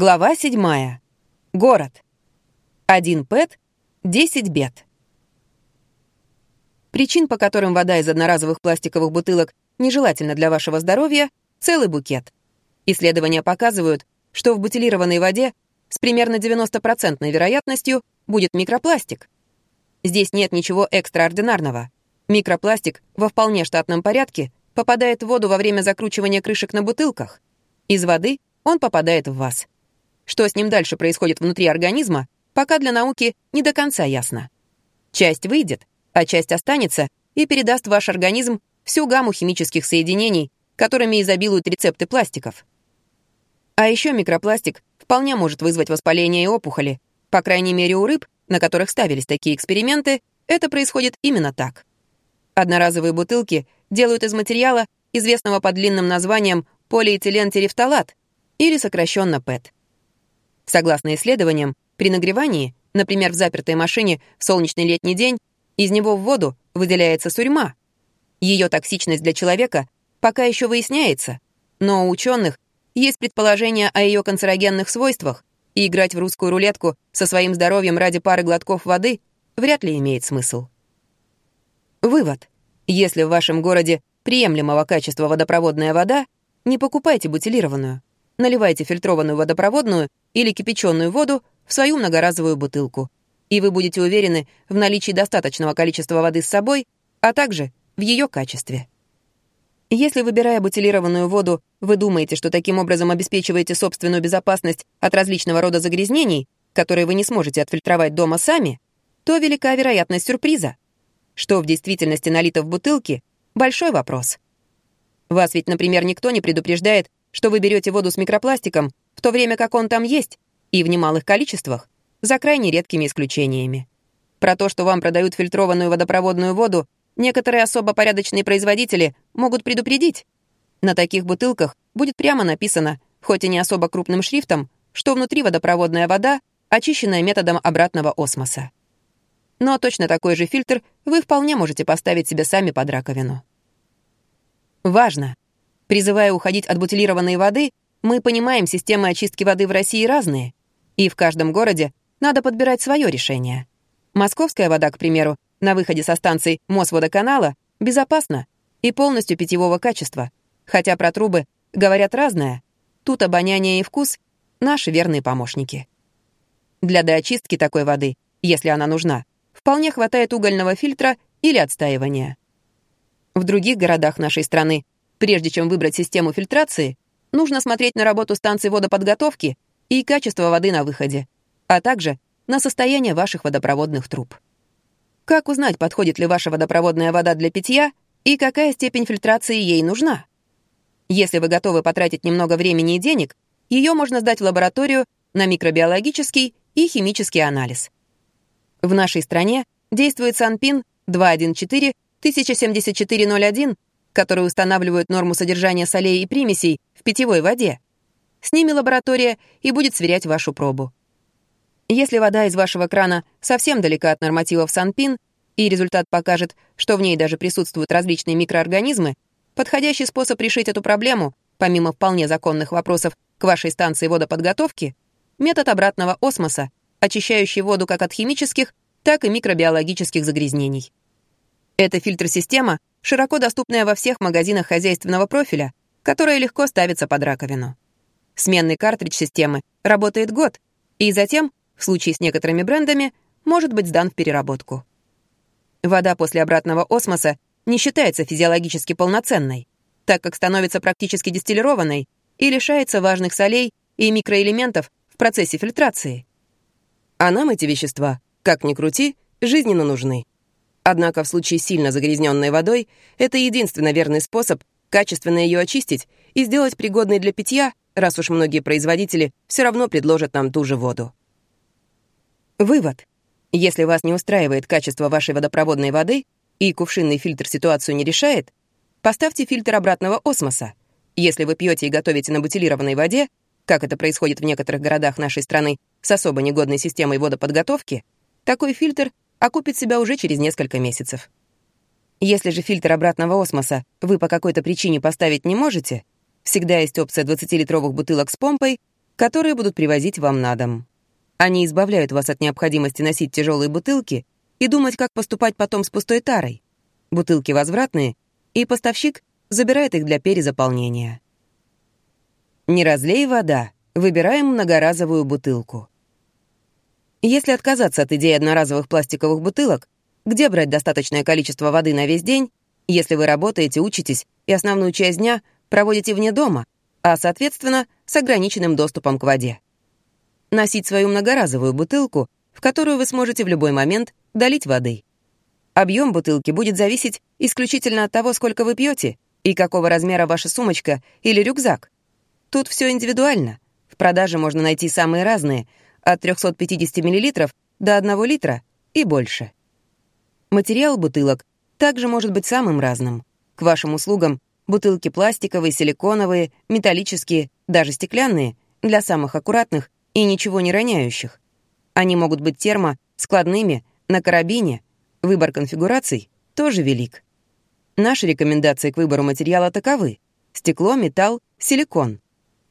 Глава 7. Город. Один ПЭТ, 10 бед. Причин, по которым вода из одноразовых пластиковых бутылок нежелательна для вашего здоровья, целый букет. Исследования показывают, что в бутилированной воде с примерно 90% вероятностью будет микропластик. Здесь нет ничего экстраординарного. Микропластик во вполне штатном порядке попадает в воду во время закручивания крышек на бутылках. Из воды он попадает в вас. Что с ним дальше происходит внутри организма, пока для науки не до конца ясно. Часть выйдет, а часть останется и передаст в ваш организм всю гамму химических соединений, которыми изобилуют рецепты пластиков. А еще микропластик вполне может вызвать воспаление и опухоли. По крайней мере, у рыб, на которых ставились такие эксперименты, это происходит именно так. Одноразовые бутылки делают из материала, известного под длинным названием полиэтилентерефталат, или сокращенно ПЭТ. Согласно исследованиям, при нагревании, например, в запертой машине в солнечный летний день, из него в воду выделяется сурьма. Ее токсичность для человека пока еще выясняется, но у ученых есть предположение о ее канцерогенных свойствах, и играть в русскую рулетку со своим здоровьем ради пары глотков воды вряд ли имеет смысл. Вывод. Если в вашем городе приемлемого качества водопроводная вода, не покупайте бутилированную наливайте фильтрованную водопроводную или кипяченую воду в свою многоразовую бутылку. И вы будете уверены в наличии достаточного количества воды с собой, а также в ее качестве. Если, выбирая бутилированную воду, вы думаете, что таким образом обеспечиваете собственную безопасность от различного рода загрязнений, которые вы не сможете отфильтровать дома сами, то велика вероятность сюрприза. Что в действительности налито в бутылке — большой вопрос. Вас ведь, например, никто не предупреждает, что вы берете воду с микропластиком, в то время как он там есть, и в немалых количествах, за крайне редкими исключениями. Про то, что вам продают фильтрованную водопроводную воду, некоторые особо порядочные производители могут предупредить. На таких бутылках будет прямо написано, хоть и не особо крупным шрифтом, что внутри водопроводная вода, очищенная методом обратного осмоса. Но точно такой же фильтр вы вполне можете поставить себе сами под раковину. Важно! Призывая уходить от бутилированной воды, мы понимаем, системы очистки воды в России разные, и в каждом городе надо подбирать свое решение. Московская вода, к примеру, на выходе со станций Мосводоканала безопасна и полностью питьевого качества, хотя про трубы говорят разное. Тут обоняние и вкус — наши верные помощники. Для доочистки такой воды, если она нужна, вполне хватает угольного фильтра или отстаивания. В других городах нашей страны Прежде чем выбрать систему фильтрации, нужно смотреть на работу станций водоподготовки и качество воды на выходе, а также на состояние ваших водопроводных труб. Как узнать, подходит ли ваша водопроводная вода для питья и какая степень фильтрации ей нужна? Если вы готовы потратить немного времени и денег, ее можно сдать в лабораторию на микробиологический и химический анализ. В нашей стране действует Санпин 214-107401 которые устанавливают норму содержания солей и примесей в питьевой воде. С ними лаборатория и будет сверять вашу пробу. Если вода из вашего крана совсем далека от нормативов Санпин, и результат покажет, что в ней даже присутствуют различные микроорганизмы, подходящий способ решить эту проблему, помимо вполне законных вопросов к вашей станции водоподготовки, метод обратного осмоса, очищающий воду как от химических, так и микробиологических загрязнений. Эта фильтр-система широко доступная во всех магазинах хозяйственного профиля, которая легко ставится под раковину. Сменный картридж системы работает год, и затем, в случае с некоторыми брендами, может быть сдан в переработку. Вода после обратного осмоса не считается физиологически полноценной, так как становится практически дистиллированной и лишается важных солей и микроэлементов в процессе фильтрации. А нам эти вещества, как ни крути, жизненно нужны. Однако в случае сильно загрязненной водой это единственно верный способ качественно ее очистить и сделать пригодной для питья, раз уж многие производители все равно предложат нам ту же воду. Вывод. Если вас не устраивает качество вашей водопроводной воды и кувшинный фильтр ситуацию не решает, поставьте фильтр обратного осмоса. Если вы пьете и готовите на бутилированной воде, как это происходит в некоторых городах нашей страны с особо негодной системой водоподготовки, такой фильтр окупит себя уже через несколько месяцев. Если же фильтр обратного осмоса вы по какой-то причине поставить не можете, всегда есть опция 20-литровых бутылок с помпой, которые будут привозить вам на дом. Они избавляют вас от необходимости носить тяжелые бутылки и думать, как поступать потом с пустой тарой. Бутылки возвратные, и поставщик забирает их для перезаполнения. Не разлей вода, выбираем многоразовую бутылку. Если отказаться от идеи одноразовых пластиковых бутылок, где брать достаточное количество воды на весь день, если вы работаете, учитесь и основную часть дня проводите вне дома, а, соответственно, с ограниченным доступом к воде? Носить свою многоразовую бутылку, в которую вы сможете в любой момент долить воды. Объем бутылки будет зависеть исключительно от того, сколько вы пьете и какого размера ваша сумочка или рюкзак. Тут все индивидуально. В продаже можно найти самые разные, от 350 мл до 1 литра и больше. Материал бутылок также может быть самым разным. К вашим услугам бутылки пластиковые, силиконовые, металлические, даже стеклянные, для самых аккуратных и ничего не роняющих. Они могут быть термо, складными, на карабине. Выбор конфигураций тоже велик. Наши рекомендации к выбору материала таковы. Стекло, металл, силикон.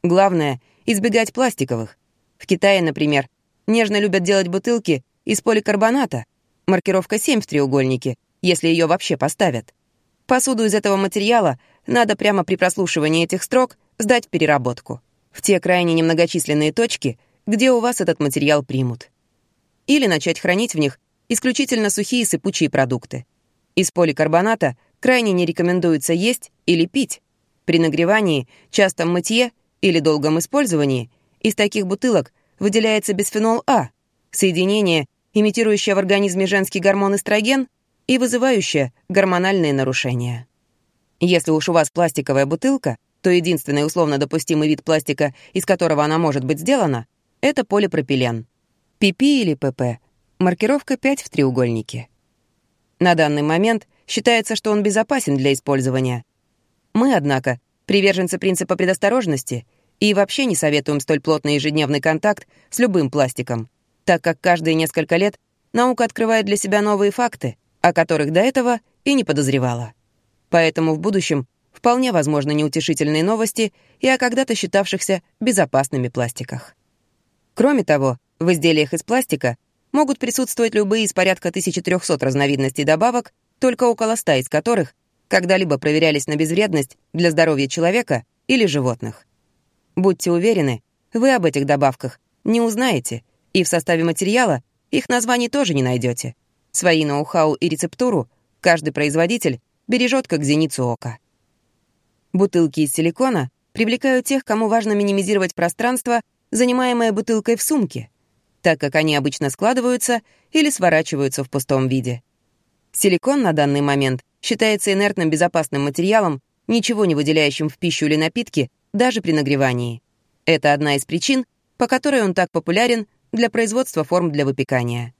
Главное — избегать пластиковых. В Китае, например, нежно любят делать бутылки из поликарбоната — маркировка 7 в треугольнике, если ее вообще поставят. Посуду из этого материала надо прямо при прослушивании этих строк сдать в переработку. В те крайне немногочисленные точки, где у вас этот материал примут. Или начать хранить в них исключительно сухие сыпучие продукты. Из поликарбоната крайне не рекомендуется есть или пить. При нагревании, частом мытье или долгом использовании из таких бутылок выделяется бисфенол А, соединение, имитирующая в организме женский гормон эстроген и вызывающая гормональные нарушения. Если уж у вас пластиковая бутылка, то единственный условно допустимый вид пластика, из которого она может быть сделана, это полипропилен. ПП или ПП. Маркировка 5 в треугольнике. На данный момент считается, что он безопасен для использования. Мы, однако, приверженцы принципа предосторожности и вообще не советуем столь плотный ежедневный контакт с любым пластиком, так как каждые несколько лет наука открывает для себя новые факты, о которых до этого и не подозревала. Поэтому в будущем вполне возможны неутешительные новости и о когда-то считавшихся безопасными пластиках. Кроме того, в изделиях из пластика могут присутствовать любые из порядка 1300 разновидностей добавок, только около 100 из которых когда-либо проверялись на безвредность для здоровья человека или животных. Будьте уверены, вы об этих добавках не узнаете, и в составе материала их названий тоже не найдете. Свои ноу-хау и рецептуру каждый производитель бережет как зеницу ока. Бутылки из силикона привлекают тех, кому важно минимизировать пространство, занимаемое бутылкой в сумке, так как они обычно складываются или сворачиваются в пустом виде. Силикон на данный момент считается инертным безопасным материалом, ничего не выделяющим в пищу или напитки, даже при нагревании. Это одна из причин, по которой он так популярен для производства форм для выпекания.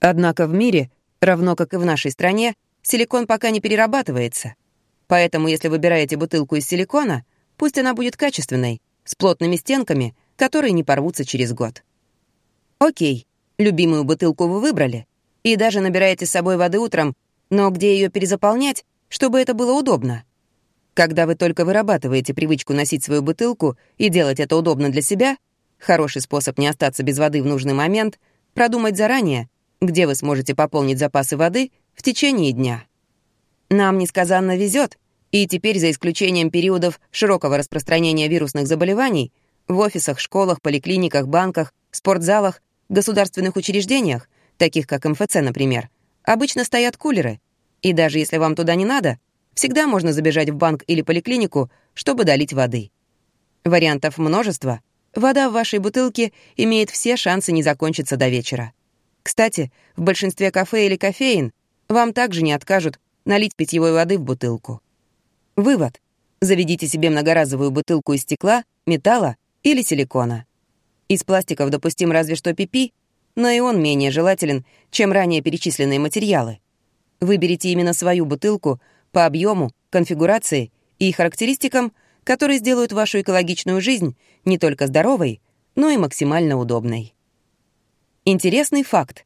Однако в мире, равно как и в нашей стране, силикон пока не перерабатывается. Поэтому, если выбираете бутылку из силикона, пусть она будет качественной, с плотными стенками, которые не порвутся через год. Окей, любимую бутылку вы выбрали, и даже набираете с собой воды утром, но где ее перезаполнять, чтобы это было удобно? Когда вы только вырабатываете привычку носить свою бутылку и делать это удобно для себя, Хороший способ не остаться без воды в нужный момент — продумать заранее, где вы сможете пополнить запасы воды в течение дня. Нам несказанно везет, и теперь, за исключением периодов широкого распространения вирусных заболеваний, в офисах, школах, поликлиниках, банках, спортзалах, государственных учреждениях, таких как МФЦ, например, обычно стоят кулеры. И даже если вам туда не надо, всегда можно забежать в банк или поликлинику, чтобы долить воды. Вариантов множество, Вода в вашей бутылке имеет все шансы не закончиться до вечера. Кстати, в большинстве кафе или кофеин вам также не откажут налить питьевой воды в бутылку. Вывод. Заведите себе многоразовую бутылку из стекла, металла или силикона. Из пластиков допустим разве что пипи, но и он менее желателен, чем ранее перечисленные материалы. Выберите именно свою бутылку по объему, конфигурации и характеристикам – которые сделают вашу экологичную жизнь не только здоровой, но и максимально удобной. Интересный факт.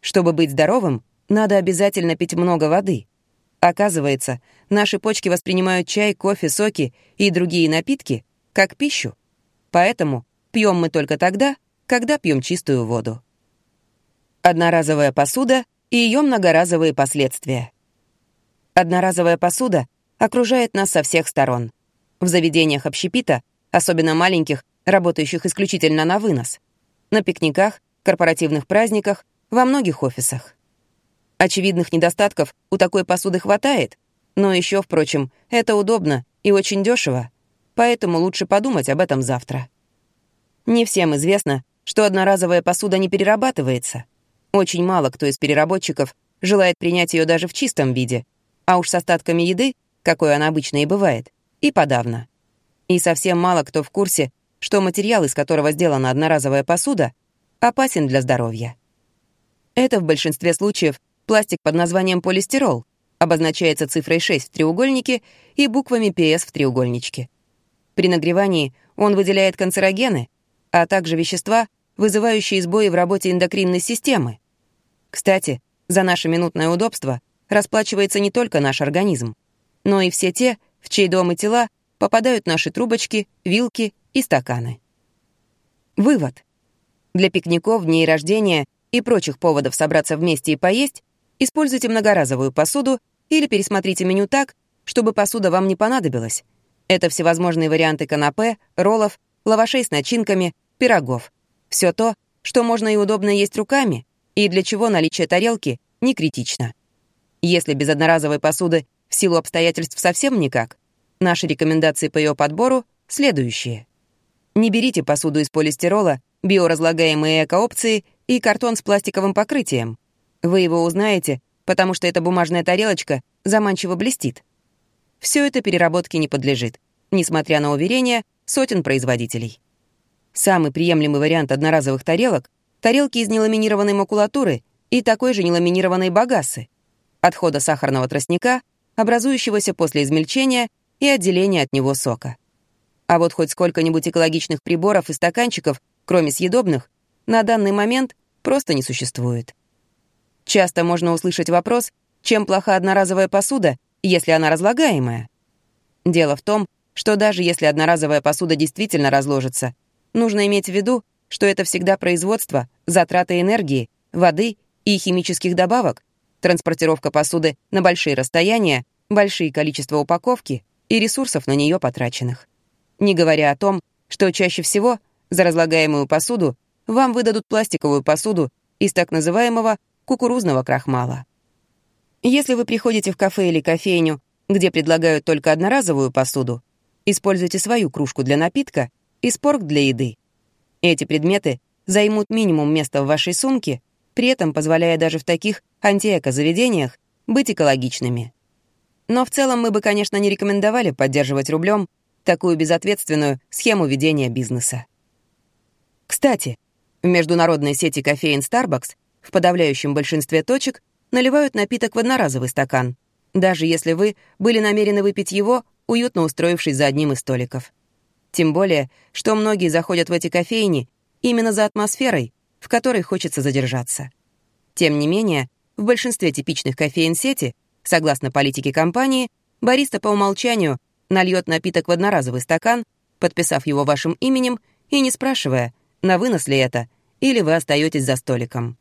Чтобы быть здоровым, надо обязательно пить много воды. Оказывается, наши почки воспринимают чай, кофе, соки и другие напитки как пищу. Поэтому Пьем мы только тогда, когда пьем чистую воду. Одноразовая посуда и ее многоразовые последствия. Одноразовая посуда окружает нас со всех сторон. В заведениях общепита, особенно маленьких, работающих исключительно на вынос. На пикниках, корпоративных праздниках, во многих офисах. Очевидных недостатков у такой посуды хватает, но еще, впрочем, это удобно и очень дешево, поэтому лучше подумать об этом завтра. Не всем известно, что одноразовая посуда не перерабатывается. Очень мало кто из переработчиков желает принять ее даже в чистом виде, а уж с остатками еды, какой она обычно и бывает, и подавно. И совсем мало кто в курсе, что материал, из которого сделана одноразовая посуда, опасен для здоровья. Это в большинстве случаев пластик под названием полистирол, обозначается цифрой 6 в треугольнике и буквами PS в треугольничке. При нагревании он выделяет канцерогены, а также вещества, вызывающие сбои в работе эндокринной системы. Кстати, за наше минутное удобство расплачивается не только наш организм, но и все те, в чей дом и тела попадают наши трубочки, вилки и стаканы. Вывод. Для пикников, дней рождения и прочих поводов собраться вместе и поесть используйте многоразовую посуду или пересмотрите меню так, чтобы посуда вам не понадобилась. Это всевозможные варианты канапе, роллов, лавашей с начинками, пирогов. Все то, что можно и удобно есть руками, и для чего наличие тарелки не критично. Если без одноразовой посуды в силу обстоятельств совсем никак, наши рекомендации по ее подбору следующие. Не берите посуду из полистирола, биоразлагаемые эко-опции и картон с пластиковым покрытием. Вы его узнаете, потому что эта бумажная тарелочка заманчиво блестит. Все это переработке не подлежит, несмотря на уверения сотен производителей. Самый приемлемый вариант одноразовых тарелок — тарелки из неламинированной макулатуры и такой же неламинированной багасы, отхода сахарного тростника, образующегося после измельчения и отделения от него сока. А вот хоть сколько-нибудь экологичных приборов и стаканчиков, кроме съедобных, на данный момент просто не существует. Часто можно услышать вопрос, чем плоха одноразовая посуда, если она разлагаемая. Дело в том, что даже если одноразовая посуда действительно разложится, нужно иметь в виду, что это всегда производство, затраты энергии, воды и химических добавок, транспортировка посуды на большие расстояния, большие количества упаковки и ресурсов на нее потраченных. Не говоря о том, что чаще всего за разлагаемую посуду вам выдадут пластиковую посуду из так называемого кукурузного крахмала. Если вы приходите в кафе или кофейню, где предлагают только одноразовую посуду, используйте свою кружку для напитка и спорк для еды. Эти предметы займут минимум места в вашей сумке, при этом позволяя даже в таких антиэко-заведениях быть экологичными. Но в целом мы бы, конечно, не рекомендовали поддерживать рублем такую безответственную схему ведения бизнеса. Кстати, в международной сети кофеин Starbucks в подавляющем большинстве точек наливают напиток в одноразовый стакан, даже если вы были намерены выпить его, уютно устроившись за одним из столиков. Тем более, что многие заходят в эти кофейни именно за атмосферой, в которой хочется задержаться. Тем не менее, в большинстве типичных кофеин сети, согласно политике компании, бариста по умолчанию нальет напиток в одноразовый стакан, подписав его вашим именем и не спрашивая, на вынос ли это, или вы остаетесь за столиком.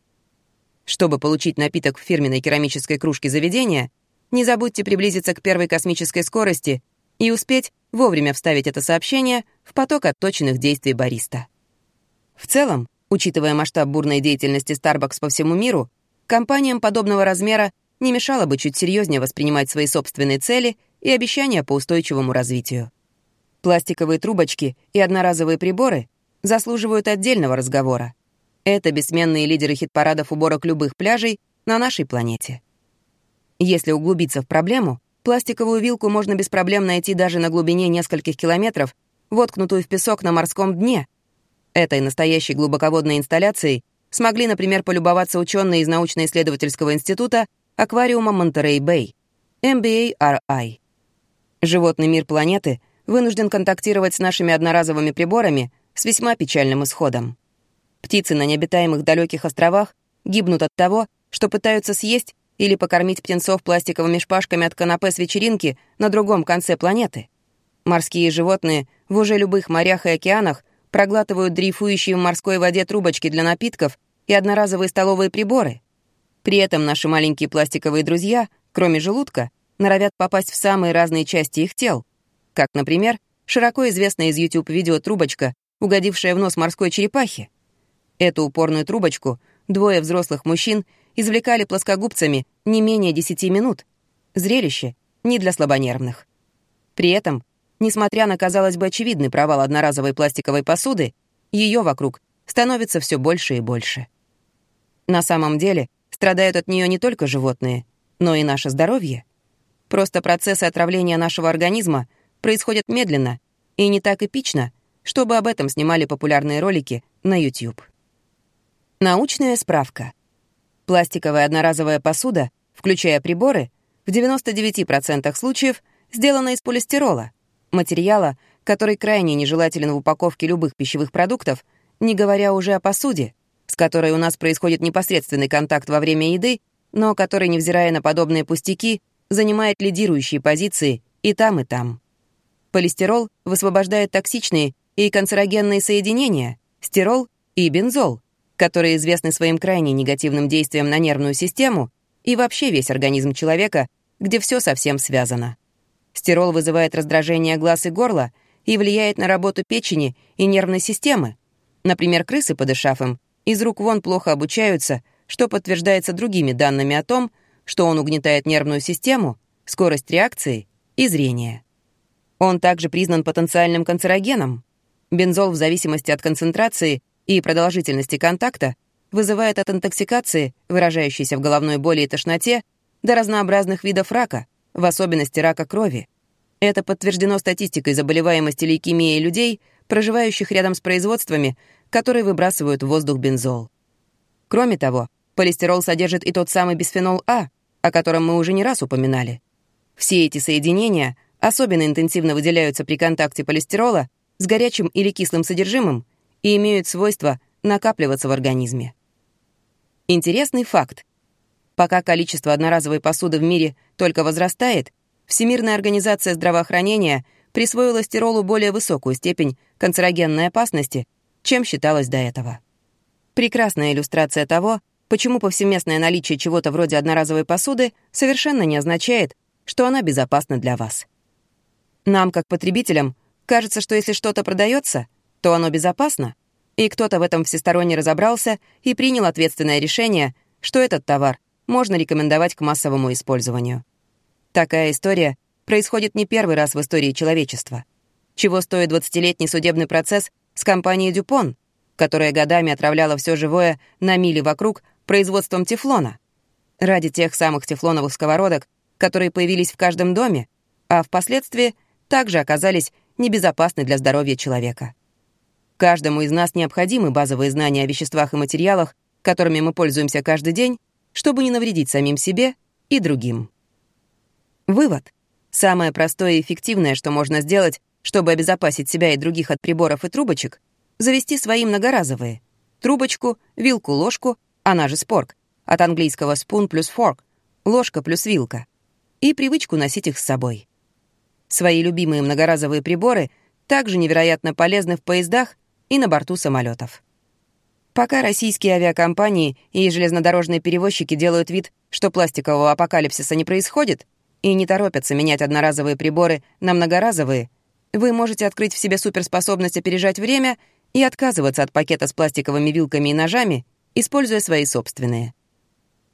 Чтобы получить напиток в фирменной керамической кружке заведения, не забудьте приблизиться к первой космической скорости и успеть вовремя вставить это сообщение в поток отточенных действий бариста. В целом, учитывая масштаб бурной деятельности Starbucks по всему миру, компаниям подобного размера не мешало бы чуть серьезнее воспринимать свои собственные цели и обещания по устойчивому развитию. Пластиковые трубочки и одноразовые приборы заслуживают отдельного разговора. Это бессменные лидеры хит-парадов уборок любых пляжей на нашей планете. Если углубиться в проблему, пластиковую вилку можно без проблем найти даже на глубине нескольких километров, воткнутую в песок на морском дне. Этой настоящей глубоководной инсталляцией смогли, например, полюбоваться ученые из научно-исследовательского института аквариума Монтерей-Бэй, MBARI. Животный мир планеты вынужден контактировать с нашими одноразовыми приборами с весьма печальным исходом. Птицы на необитаемых далеких островах гибнут от того, что пытаются съесть или покормить птенцов пластиковыми шпажками от канапе с вечеринки на другом конце планеты. Морские животные в уже любых морях и океанах проглатывают дрейфующие в морской воде трубочки для напитков и одноразовые столовые приборы. При этом наши маленькие пластиковые друзья, кроме желудка, норовят попасть в самые разные части их тел, как, например, широко известная из YouTube видео трубочка, угодившая в нос морской черепахи. Эту упорную трубочку двое взрослых мужчин извлекали плоскогубцами не менее 10 минут. Зрелище не для слабонервных. При этом, несмотря на, казалось бы, очевидный провал одноразовой пластиковой посуды, ее вокруг становится все больше и больше. На самом деле, страдают от нее не только животные, но и наше здоровье. Просто процессы отравления нашего организма происходят медленно и не так эпично, чтобы об этом снимали популярные ролики на YouTube. Научная справка. Пластиковая одноразовая посуда, включая приборы, в 99% случаев сделана из полистирола, материала, который крайне нежелателен в упаковке любых пищевых продуктов, не говоря уже о посуде, с которой у нас происходит непосредственный контакт во время еды, но который, невзирая на подобные пустяки, занимает лидирующие позиции и там, и там. Полистирол высвобождает токсичные и канцерогенные соединения, стирол и бензол, которые известны своим крайне негативным действием на нервную систему и вообще весь организм человека, где все совсем связано. Стирол вызывает раздражение глаз и горла и влияет на работу печени и нервной системы. Например, крысы, подышав им, из рук вон плохо обучаются, что подтверждается другими данными о том, что он угнетает нервную систему, скорость реакции и зрение. Он также признан потенциальным канцерогеном. Бензол в зависимости от концентрации и продолжительности контакта вызывает от интоксикации, выражающейся в головной боли и тошноте, до разнообразных видов рака, в особенности рака крови. Это подтверждено статистикой заболеваемости лейкемией людей, проживающих рядом с производствами, которые выбрасывают в воздух бензол. Кроме того, полистирол содержит и тот самый бисфенол А, о котором мы уже не раз упоминали. Все эти соединения особенно интенсивно выделяются при контакте полистирола с горячим или кислым содержимым и имеют свойство накапливаться в организме. Интересный факт. Пока количество одноразовой посуды в мире только возрастает, Всемирная организация здравоохранения присвоила стиролу более высокую степень канцерогенной опасности, чем считалось до этого. Прекрасная иллюстрация того, почему повсеместное наличие чего-то вроде одноразовой посуды совершенно не означает, что она безопасна для вас. Нам, как потребителям, кажется, что если что-то продается, то оно безопасно, и кто-то в этом всесторонне разобрался и принял ответственное решение, что этот товар можно рекомендовать к массовому использованию. Такая история происходит не первый раз в истории человечества. Чего стоит 20-летний судебный процесс с компанией «Дюпон», которая годами отравляла все живое на мили вокруг производством тефлона. Ради тех самых тефлоновых сковородок, которые появились в каждом доме, а впоследствии также оказались небезопасны для здоровья человека. Каждому из нас необходимы базовые знания о веществах и материалах, которыми мы пользуемся каждый день, чтобы не навредить самим себе и другим. Вывод. Самое простое и эффективное, что можно сделать, чтобы обезопасить себя и других от приборов и трубочек, завести свои многоразовые. Трубочку, вилку, ложку, она же спорк, от английского spoon плюс fork, ложка плюс вилка, и привычку носить их с собой. Свои любимые многоразовые приборы также невероятно полезны в поездах и на борту самолетов. Пока российские авиакомпании и железнодорожные перевозчики делают вид, что пластикового апокалипсиса не происходит, и не торопятся менять одноразовые приборы на многоразовые, вы можете открыть в себе суперспособность опережать время и отказываться от пакета с пластиковыми вилками и ножами, используя свои собственные.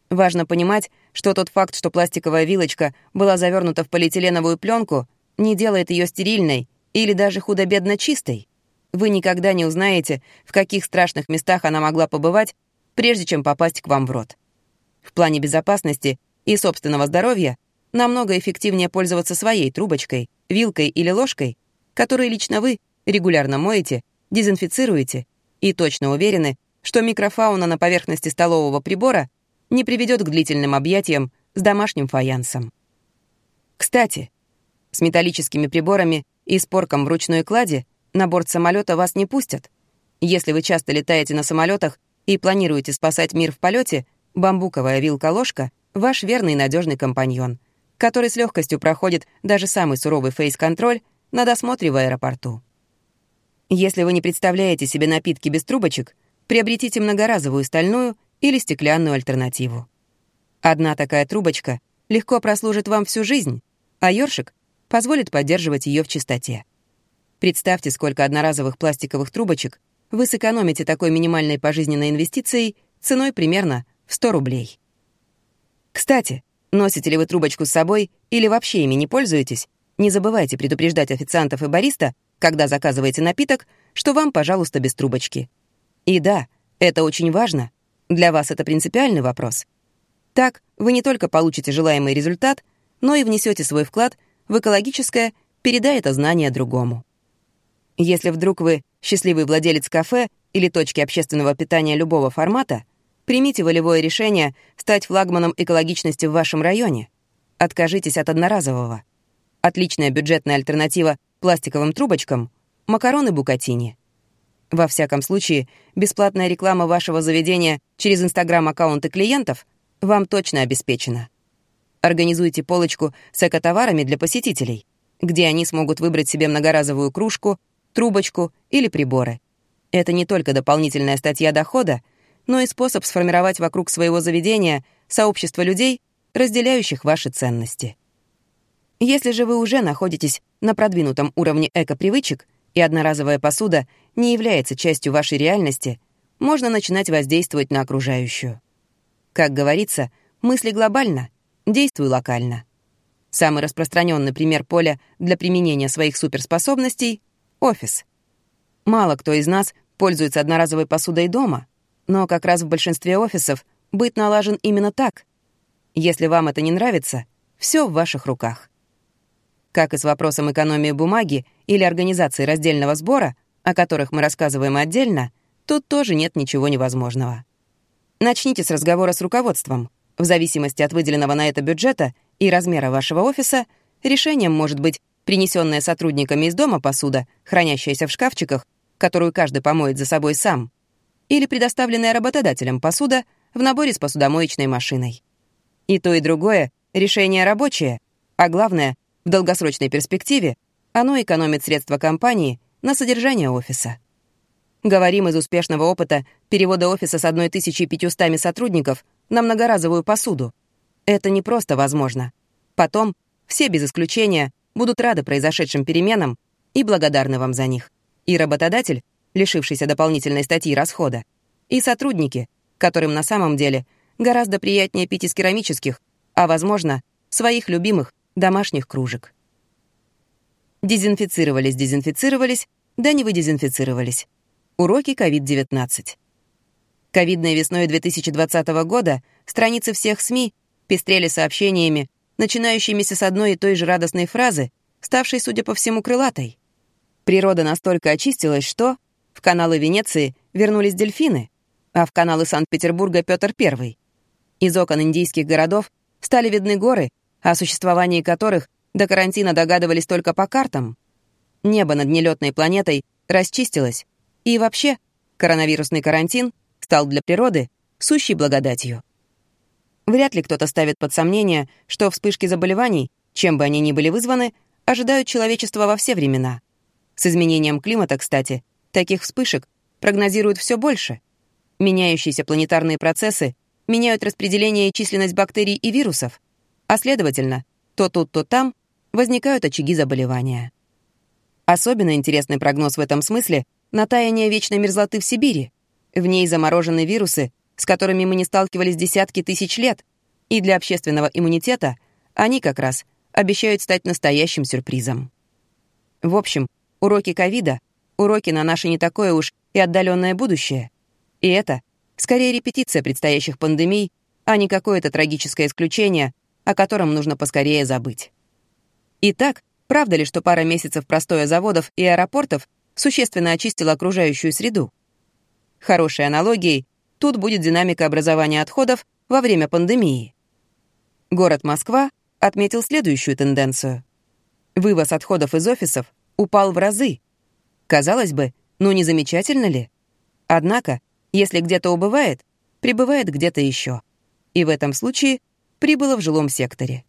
Важно понимать, что тот факт, что пластиковая вилочка была завернута в полиэтиленовую пленку, не делает ее стерильной или даже худо-бедно чистой. Вы никогда не узнаете, в каких страшных местах она могла побывать, прежде чем попасть к вам в рот. В плане безопасности и собственного здоровья намного эффективнее пользоваться своей трубочкой, вилкой или ложкой, которые лично вы регулярно моете, дезинфицируете и точно уверены, что микрофауна на поверхности столового прибора не приведет к длительным объятиям с домашним фаянсом. Кстати, с металлическими приборами и спорком в ручной кладе на борт самолета вас не пустят. Если вы часто летаете на самолетах и планируете спасать мир в полете, бамбуковая вилка-ложка — ваш верный и надежный компаньон, который с легкостью проходит даже самый суровый фейс-контроль на досмотре в аэропорту. Если вы не представляете себе напитки без трубочек, приобретите многоразовую стальную или стеклянную альтернативу. Одна такая трубочка легко прослужит вам всю жизнь, а ёршик позволит поддерживать ее в чистоте. Представьте, сколько одноразовых пластиковых трубочек вы сэкономите такой минимальной пожизненной инвестицией ценой примерно в 100 рублей. Кстати, носите ли вы трубочку с собой или вообще ими не пользуетесь, не забывайте предупреждать официантов и бариста, когда заказываете напиток, что вам, пожалуйста, без трубочки. И да, это очень важно. Для вас это принципиальный вопрос. Так вы не только получите желаемый результат, но и внесете свой вклад в экологическое, передая это знание другому. Если вдруг вы счастливый владелец кафе или точки общественного питания любого формата, примите волевое решение стать флагманом экологичности в вашем районе. Откажитесь от одноразового. Отличная бюджетная альтернатива пластиковым трубочкам — макароны букатини. Во всяком случае, бесплатная реклама вашего заведения через инстаграм-аккаунты клиентов вам точно обеспечена. Организуйте полочку с экотоварами для посетителей, где они смогут выбрать себе многоразовую кружку, трубочку или приборы. Это не только дополнительная статья дохода, но и способ сформировать вокруг своего заведения сообщество людей, разделяющих ваши ценности. Если же вы уже находитесь на продвинутом уровне эко-привычек, и одноразовая посуда не является частью вашей реальности, можно начинать воздействовать на окружающую. Как говорится, мысли глобально, действуй локально. Самый распространенный пример поля для применения своих суперспособностей — офис. Мало кто из нас пользуется одноразовой посудой дома, но как раз в большинстве офисов быть налажен именно так. Если вам это не нравится, все в ваших руках. Как и с вопросом экономии бумаги или организации раздельного сбора, о которых мы рассказываем отдельно, тут тоже нет ничего невозможного. Начните с разговора с руководством. В зависимости от выделенного на это бюджета и размера вашего офиса, решением может быть принесенная сотрудниками из дома посуда, хранящаяся в шкафчиках, которую каждый помоет за собой сам, или предоставленная работодателем посуда в наборе с посудомоечной машиной. И то, и другое — решение рабочее, а главное, в долгосрочной перспективе оно экономит средства компании на содержание офиса. Говорим из успешного опыта перевода офиса с 1500 сотрудников на многоразовую посуду. Это не просто возможно. Потом все без исключения будут рады произошедшим переменам и благодарны вам за них. И работодатель, лишившийся дополнительной статьи расхода, и сотрудники, которым на самом деле гораздо приятнее пить из керамических, а, возможно, своих любимых домашних кружек. Дезинфицировались, дезинфицировались, да не вы дезинфицировались. Уроки COVID-19. Ковидной весной 2020 года страницы всех СМИ пестрели сообщениями, начинающимися с одной и той же радостной фразы, ставшей, судя по всему, крылатой. Природа настолько очистилась, что в каналы Венеции вернулись дельфины, а в каналы Санкт-Петербурга Петр I. Из окон индийских городов стали видны горы, о существовании которых до карантина догадывались только по картам. Небо над нелетной планетой расчистилось, и вообще коронавирусный карантин стал для природы сущей благодатью. Вряд ли кто-то ставит под сомнение, что вспышки заболеваний, чем бы они ни были вызваны, ожидают человечество во все времена. С изменением климата, кстати, таких вспышек прогнозируют все больше. Меняющиеся планетарные процессы меняют распределение и численность бактерий и вирусов, а следовательно, то тут, то там возникают очаги заболевания. Особенно интересный прогноз в этом смысле — на таяние вечной мерзлоты в Сибири. В ней заморожены вирусы, с которыми мы не сталкивались десятки тысяч лет, и для общественного иммунитета они как раз обещают стать настоящим сюрпризом. В общем, уроки ковида — уроки на наше не такое уж и отдаленное будущее. И это скорее репетиция предстоящих пандемий, а не какое-то трагическое исключение — о котором нужно поскорее забыть. Итак, правда ли, что пара месяцев простоя заводов и аэропортов существенно очистила окружающую среду? Хорошей аналогией тут будет динамика образования отходов во время пандемии. Город Москва отметил следующую тенденцию. Вывоз отходов из офисов упал в разы. Казалось бы, ну не замечательно ли? Однако, если где-то убывает, прибывает где-то еще. И в этом случае прибыло в жилом секторе.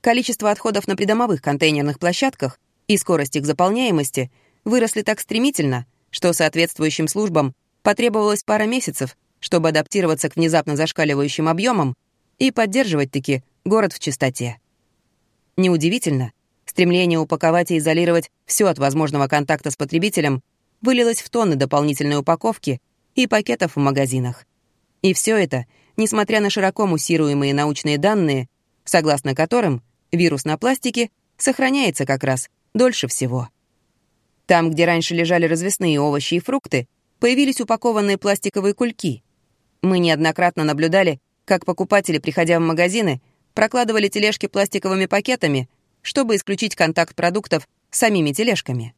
Количество отходов на придомовых контейнерных площадках и скорость их заполняемости выросли так стремительно, что соответствующим службам потребовалось пара месяцев, чтобы адаптироваться к внезапно зашкаливающим объемам и поддерживать-таки город в чистоте. Неудивительно, стремление упаковать и изолировать все от возможного контакта с потребителем вылилось в тонны дополнительной упаковки и пакетов в магазинах. И все это, несмотря на широко муссируемые научные данные, согласно которым вирус на пластике сохраняется как раз дольше всего. Там, где раньше лежали развесные овощи и фрукты, появились упакованные пластиковые кульки. Мы неоднократно наблюдали, как покупатели, приходя в магазины, прокладывали тележки пластиковыми пакетами, чтобы исключить контакт продуктов с самими тележками.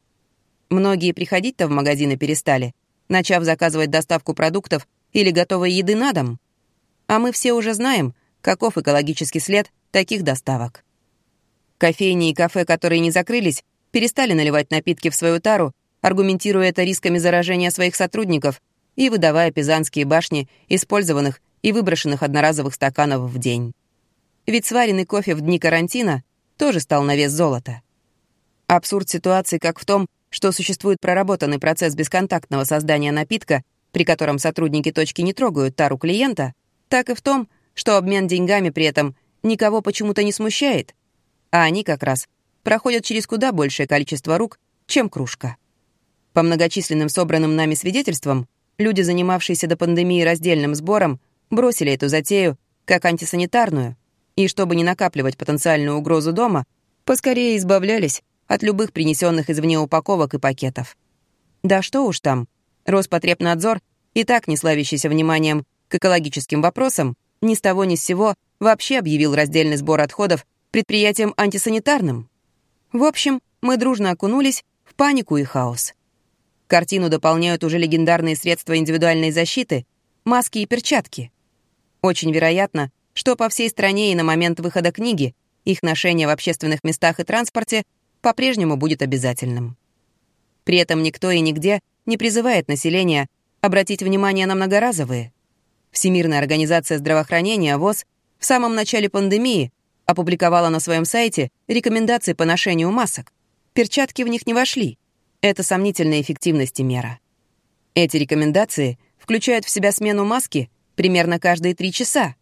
Многие приходить-то в магазины перестали, начав заказывать доставку продуктов или готовой еды на дом. А мы все уже знаем, каков экологический след таких доставок. Кофейни и кафе, которые не закрылись, перестали наливать напитки в свою тару, аргументируя это рисками заражения своих сотрудников и выдавая пизанские башни использованных и выброшенных одноразовых стаканов в день. Ведь сваренный кофе в дни карантина тоже стал на вес золота. Абсурд ситуации как в том, что существует проработанный процесс бесконтактного создания напитка, при котором сотрудники точки не трогают тару клиента, так и в том, что обмен деньгами при этом никого почему-то не смущает, а они как раз проходят через куда большее количество рук, чем кружка. По многочисленным собранным нами свидетельствам, люди, занимавшиеся до пандемии раздельным сбором, бросили эту затею как антисанитарную, и чтобы не накапливать потенциальную угрозу дома, поскорее избавлялись от любых принесенных извне упаковок и пакетов. Да что уж там, Роспотребнадзор, и так не славящийся вниманием к экологическим вопросам, ни с того ни с сего вообще объявил раздельный сбор отходов предприятием антисанитарным. В общем, мы дружно окунулись в панику и хаос. Картину дополняют уже легендарные средства индивидуальной защиты — маски и перчатки. Очень вероятно, что по всей стране и на момент выхода книги их ношение в общественных местах и транспорте по-прежнему будет обязательным. При этом никто и нигде не призывает население обратить внимание на многоразовые. Всемирная организация здравоохранения ВОЗ в самом начале пандемии опубликовала на своем сайте рекомендации по ношению масок. Перчатки в них не вошли. Это сомнительной эффективности мера. Эти рекомендации включают в себя смену маски примерно каждые три часа,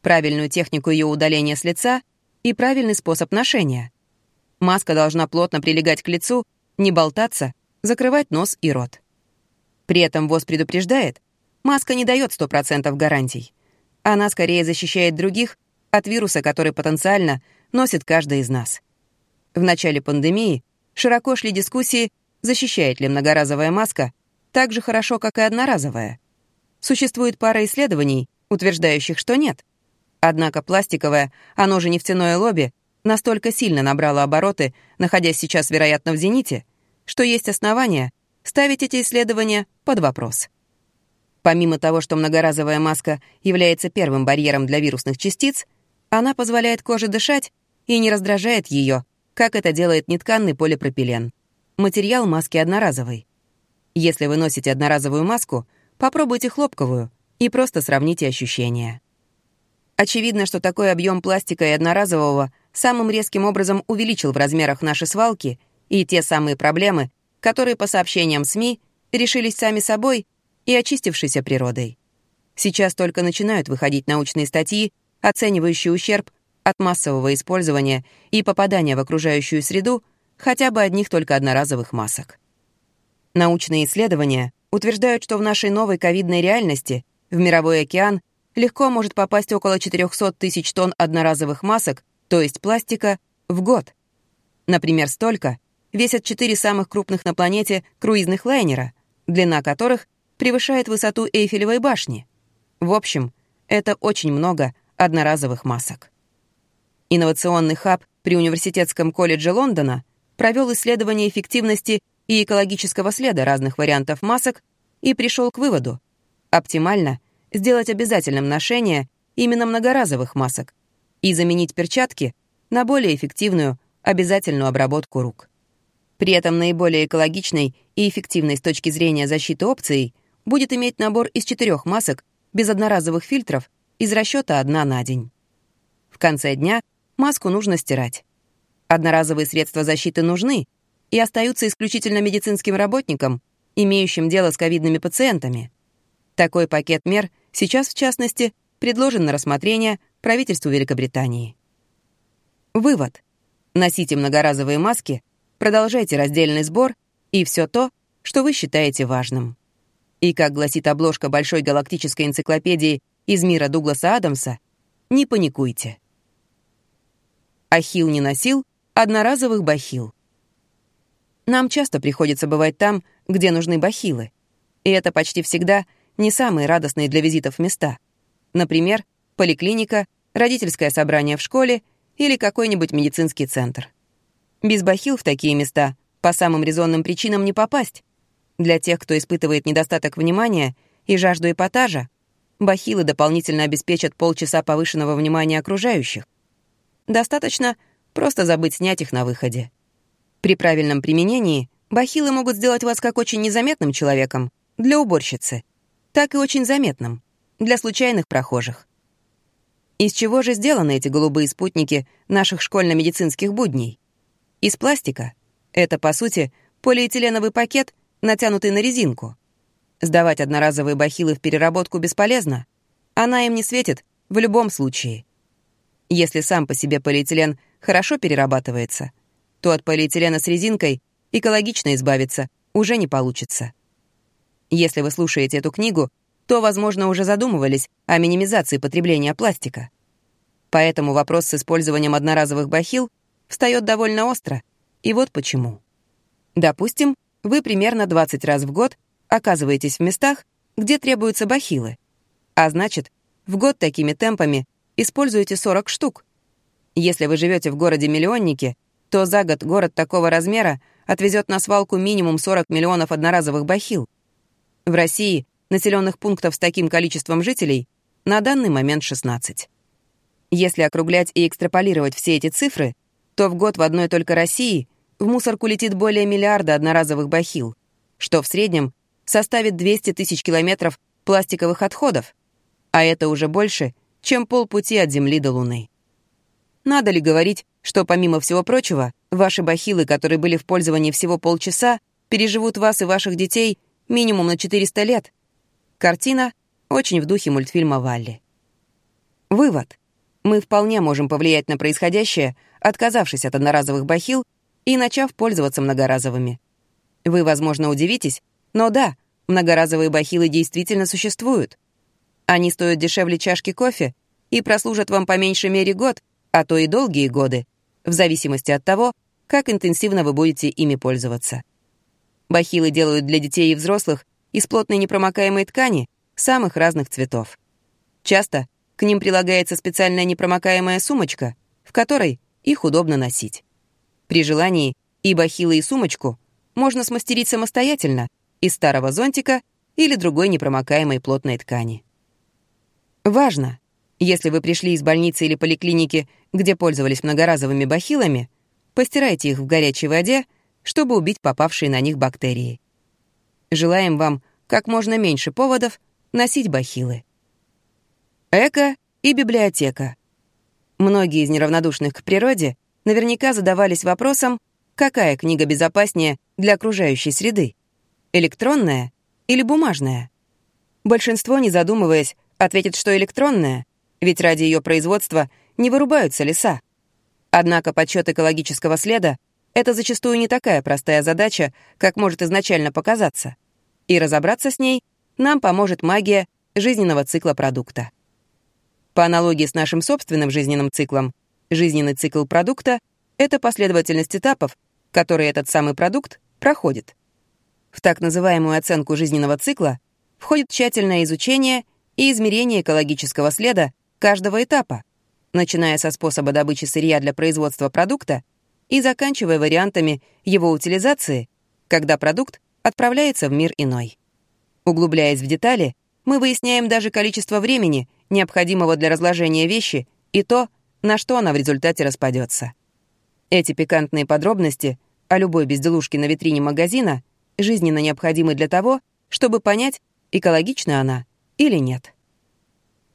правильную технику ее удаления с лица и правильный способ ношения. Маска должна плотно прилегать к лицу, не болтаться, закрывать нос и рот. При этом ВОЗ предупреждает, маска не дает 100% гарантий. Она скорее защищает других от вируса, который потенциально носит каждый из нас. В начале пандемии широко шли дискуссии, защищает ли многоразовая маска так же хорошо, как и одноразовая. Существует пара исследований, утверждающих, что нет. Однако пластиковое, оно же нефтяное лобби, настолько сильно набрало обороты, находясь сейчас, вероятно, в зените, что есть основания ставить эти исследования под вопрос. Помимо того, что многоразовая маска является первым барьером для вирусных частиц, она позволяет коже дышать и не раздражает ее, как это делает нетканный полипропилен. Материал маски одноразовый. Если вы носите одноразовую маску, попробуйте хлопковую и просто сравните ощущения. Очевидно, что такой объем пластика и одноразового самым резким образом увеличил в размерах наши свалки и те самые проблемы, которые, по сообщениям СМИ, решились сами собой и очистившейся природой. Сейчас только начинают выходить научные статьи, оценивающие ущерб от массового использования и попадания в окружающую среду хотя бы одних только одноразовых масок. Научные исследования утверждают, что в нашей новой ковидной реальности в мировой океан легко может попасть около 400 тысяч тонн одноразовых масок, то есть пластика, в год. Например, столько весят четыре самых крупных на планете круизных лайнера, длина которых превышает высоту Эйфелевой башни. В общем, это очень много одноразовых масок. Инновационный хаб при Университетском колледже Лондона провел исследование эффективности и экологического следа разных вариантов масок и пришел к выводу — оптимально сделать обязательным ношение именно многоразовых масок и заменить перчатки на более эффективную обязательную обработку рук. При этом наиболее экологичной и эффективной с точки зрения защиты опцией будет иметь набор из четырех масок без одноразовых фильтров из расчета одна на день. В конце дня маску нужно стирать. Одноразовые средства защиты нужны, и остаются исключительно медицинским работникам, имеющим дело с ковидными пациентами. Такой пакет мер сейчас, в частности, предложен на рассмотрение правительству Великобритании. Вывод. Носите многоразовые маски, продолжайте раздельный сбор и все то, что вы считаете важным. И, как гласит обложка Большой галактической энциклопедии из мира Дугласа Адамса, не паникуйте. Ахилл не носил одноразовых бахил. Нам часто приходится бывать там, где нужны бахилы. И это почти всегда не самые радостные для визитов места. Например, поликлиника, родительское собрание в школе или какой-нибудь медицинский центр. Без бахил в такие места по самым резонным причинам не попасть. Для тех, кто испытывает недостаток внимания и жажду эпатажа, бахилы дополнительно обеспечат полчаса повышенного внимания окружающих. Достаточно просто забыть снять их на выходе. При правильном применении бахилы могут сделать вас как очень незаметным человеком для уборщицы, так и очень заметным для случайных прохожих. Из чего же сделаны эти голубые спутники наших школьно-медицинских будней? Из пластика. Это, по сути, полиэтиленовый пакет, натянутый на резинку. Сдавать одноразовые бахилы в переработку бесполезно. Она им не светит в любом случае. Если сам по себе полиэтилен хорошо перерабатывается, то от полиэтилена с резинкой экологично избавиться уже не получится. Если вы слушаете эту книгу, то, возможно, уже задумывались о минимизации потребления пластика. Поэтому вопрос с использованием одноразовых бахил встает довольно остро. И вот почему. Допустим, вы примерно 20 раз в год оказываетесь в местах, где требуются бахилы. А значит, в год такими темпами используете 40 штук. Если вы живете в городе-миллионнике, то за год город такого размера отвезет на свалку минимум 40 миллионов одноразовых бахил. В России населенных пунктов с таким количеством жителей на данный момент 16. Если округлять и экстраполировать все эти цифры, то в год в одной только России в мусорку летит более миллиарда одноразовых бахил, что в среднем составит 200 тысяч километров пластиковых отходов, а это уже больше, чем полпути от Земли до Луны. Надо ли говорить, что, помимо всего прочего, ваши бахилы, которые были в пользовании всего полчаса, переживут вас и ваших детей минимум на 400 лет, Картина очень в духе мультфильма «Валли». Вывод. Мы вполне можем повлиять на происходящее, отказавшись от одноразовых бахил и начав пользоваться многоразовыми. Вы, возможно, удивитесь, но да, многоразовые бахилы действительно существуют. Они стоят дешевле чашки кофе и прослужат вам по меньшей мере год, а то и долгие годы, в зависимости от того, как интенсивно вы будете ими пользоваться. Бахилы делают для детей и взрослых из плотной непромокаемой ткани самых разных цветов. Часто к ним прилагается специальная непромокаемая сумочка, в которой их удобно носить. При желании и бахилы, и сумочку можно смастерить самостоятельно из старого зонтика или другой непромокаемой плотной ткани. Важно! Если вы пришли из больницы или поликлиники, где пользовались многоразовыми бахилами, постирайте их в горячей воде, чтобы убить попавшие на них бактерии. Желаем вам как можно меньше поводов носить бахилы. Эко и библиотека. Многие из неравнодушных к природе наверняка задавались вопросом, какая книга безопаснее для окружающей среды — электронная или бумажная. Большинство, не задумываясь, ответит, что электронная, ведь ради ее производства не вырубаются леса. Однако подсчет экологического следа это зачастую не такая простая задача, как может изначально показаться. И разобраться с ней нам поможет магия жизненного цикла продукта. По аналогии с нашим собственным жизненным циклом, жизненный цикл продукта — это последовательность этапов, которые этот самый продукт проходит. В так называемую оценку жизненного цикла входит тщательное изучение и измерение экологического следа каждого этапа, начиная со способа добычи сырья для производства продукта — и заканчивая вариантами его утилизации, когда продукт отправляется в мир иной. Углубляясь в детали, мы выясняем даже количество времени, необходимого для разложения вещи, и то, на что она в результате распадется. Эти пикантные подробности о любой безделушке на витрине магазина жизненно необходимы для того, чтобы понять, экологична она или нет.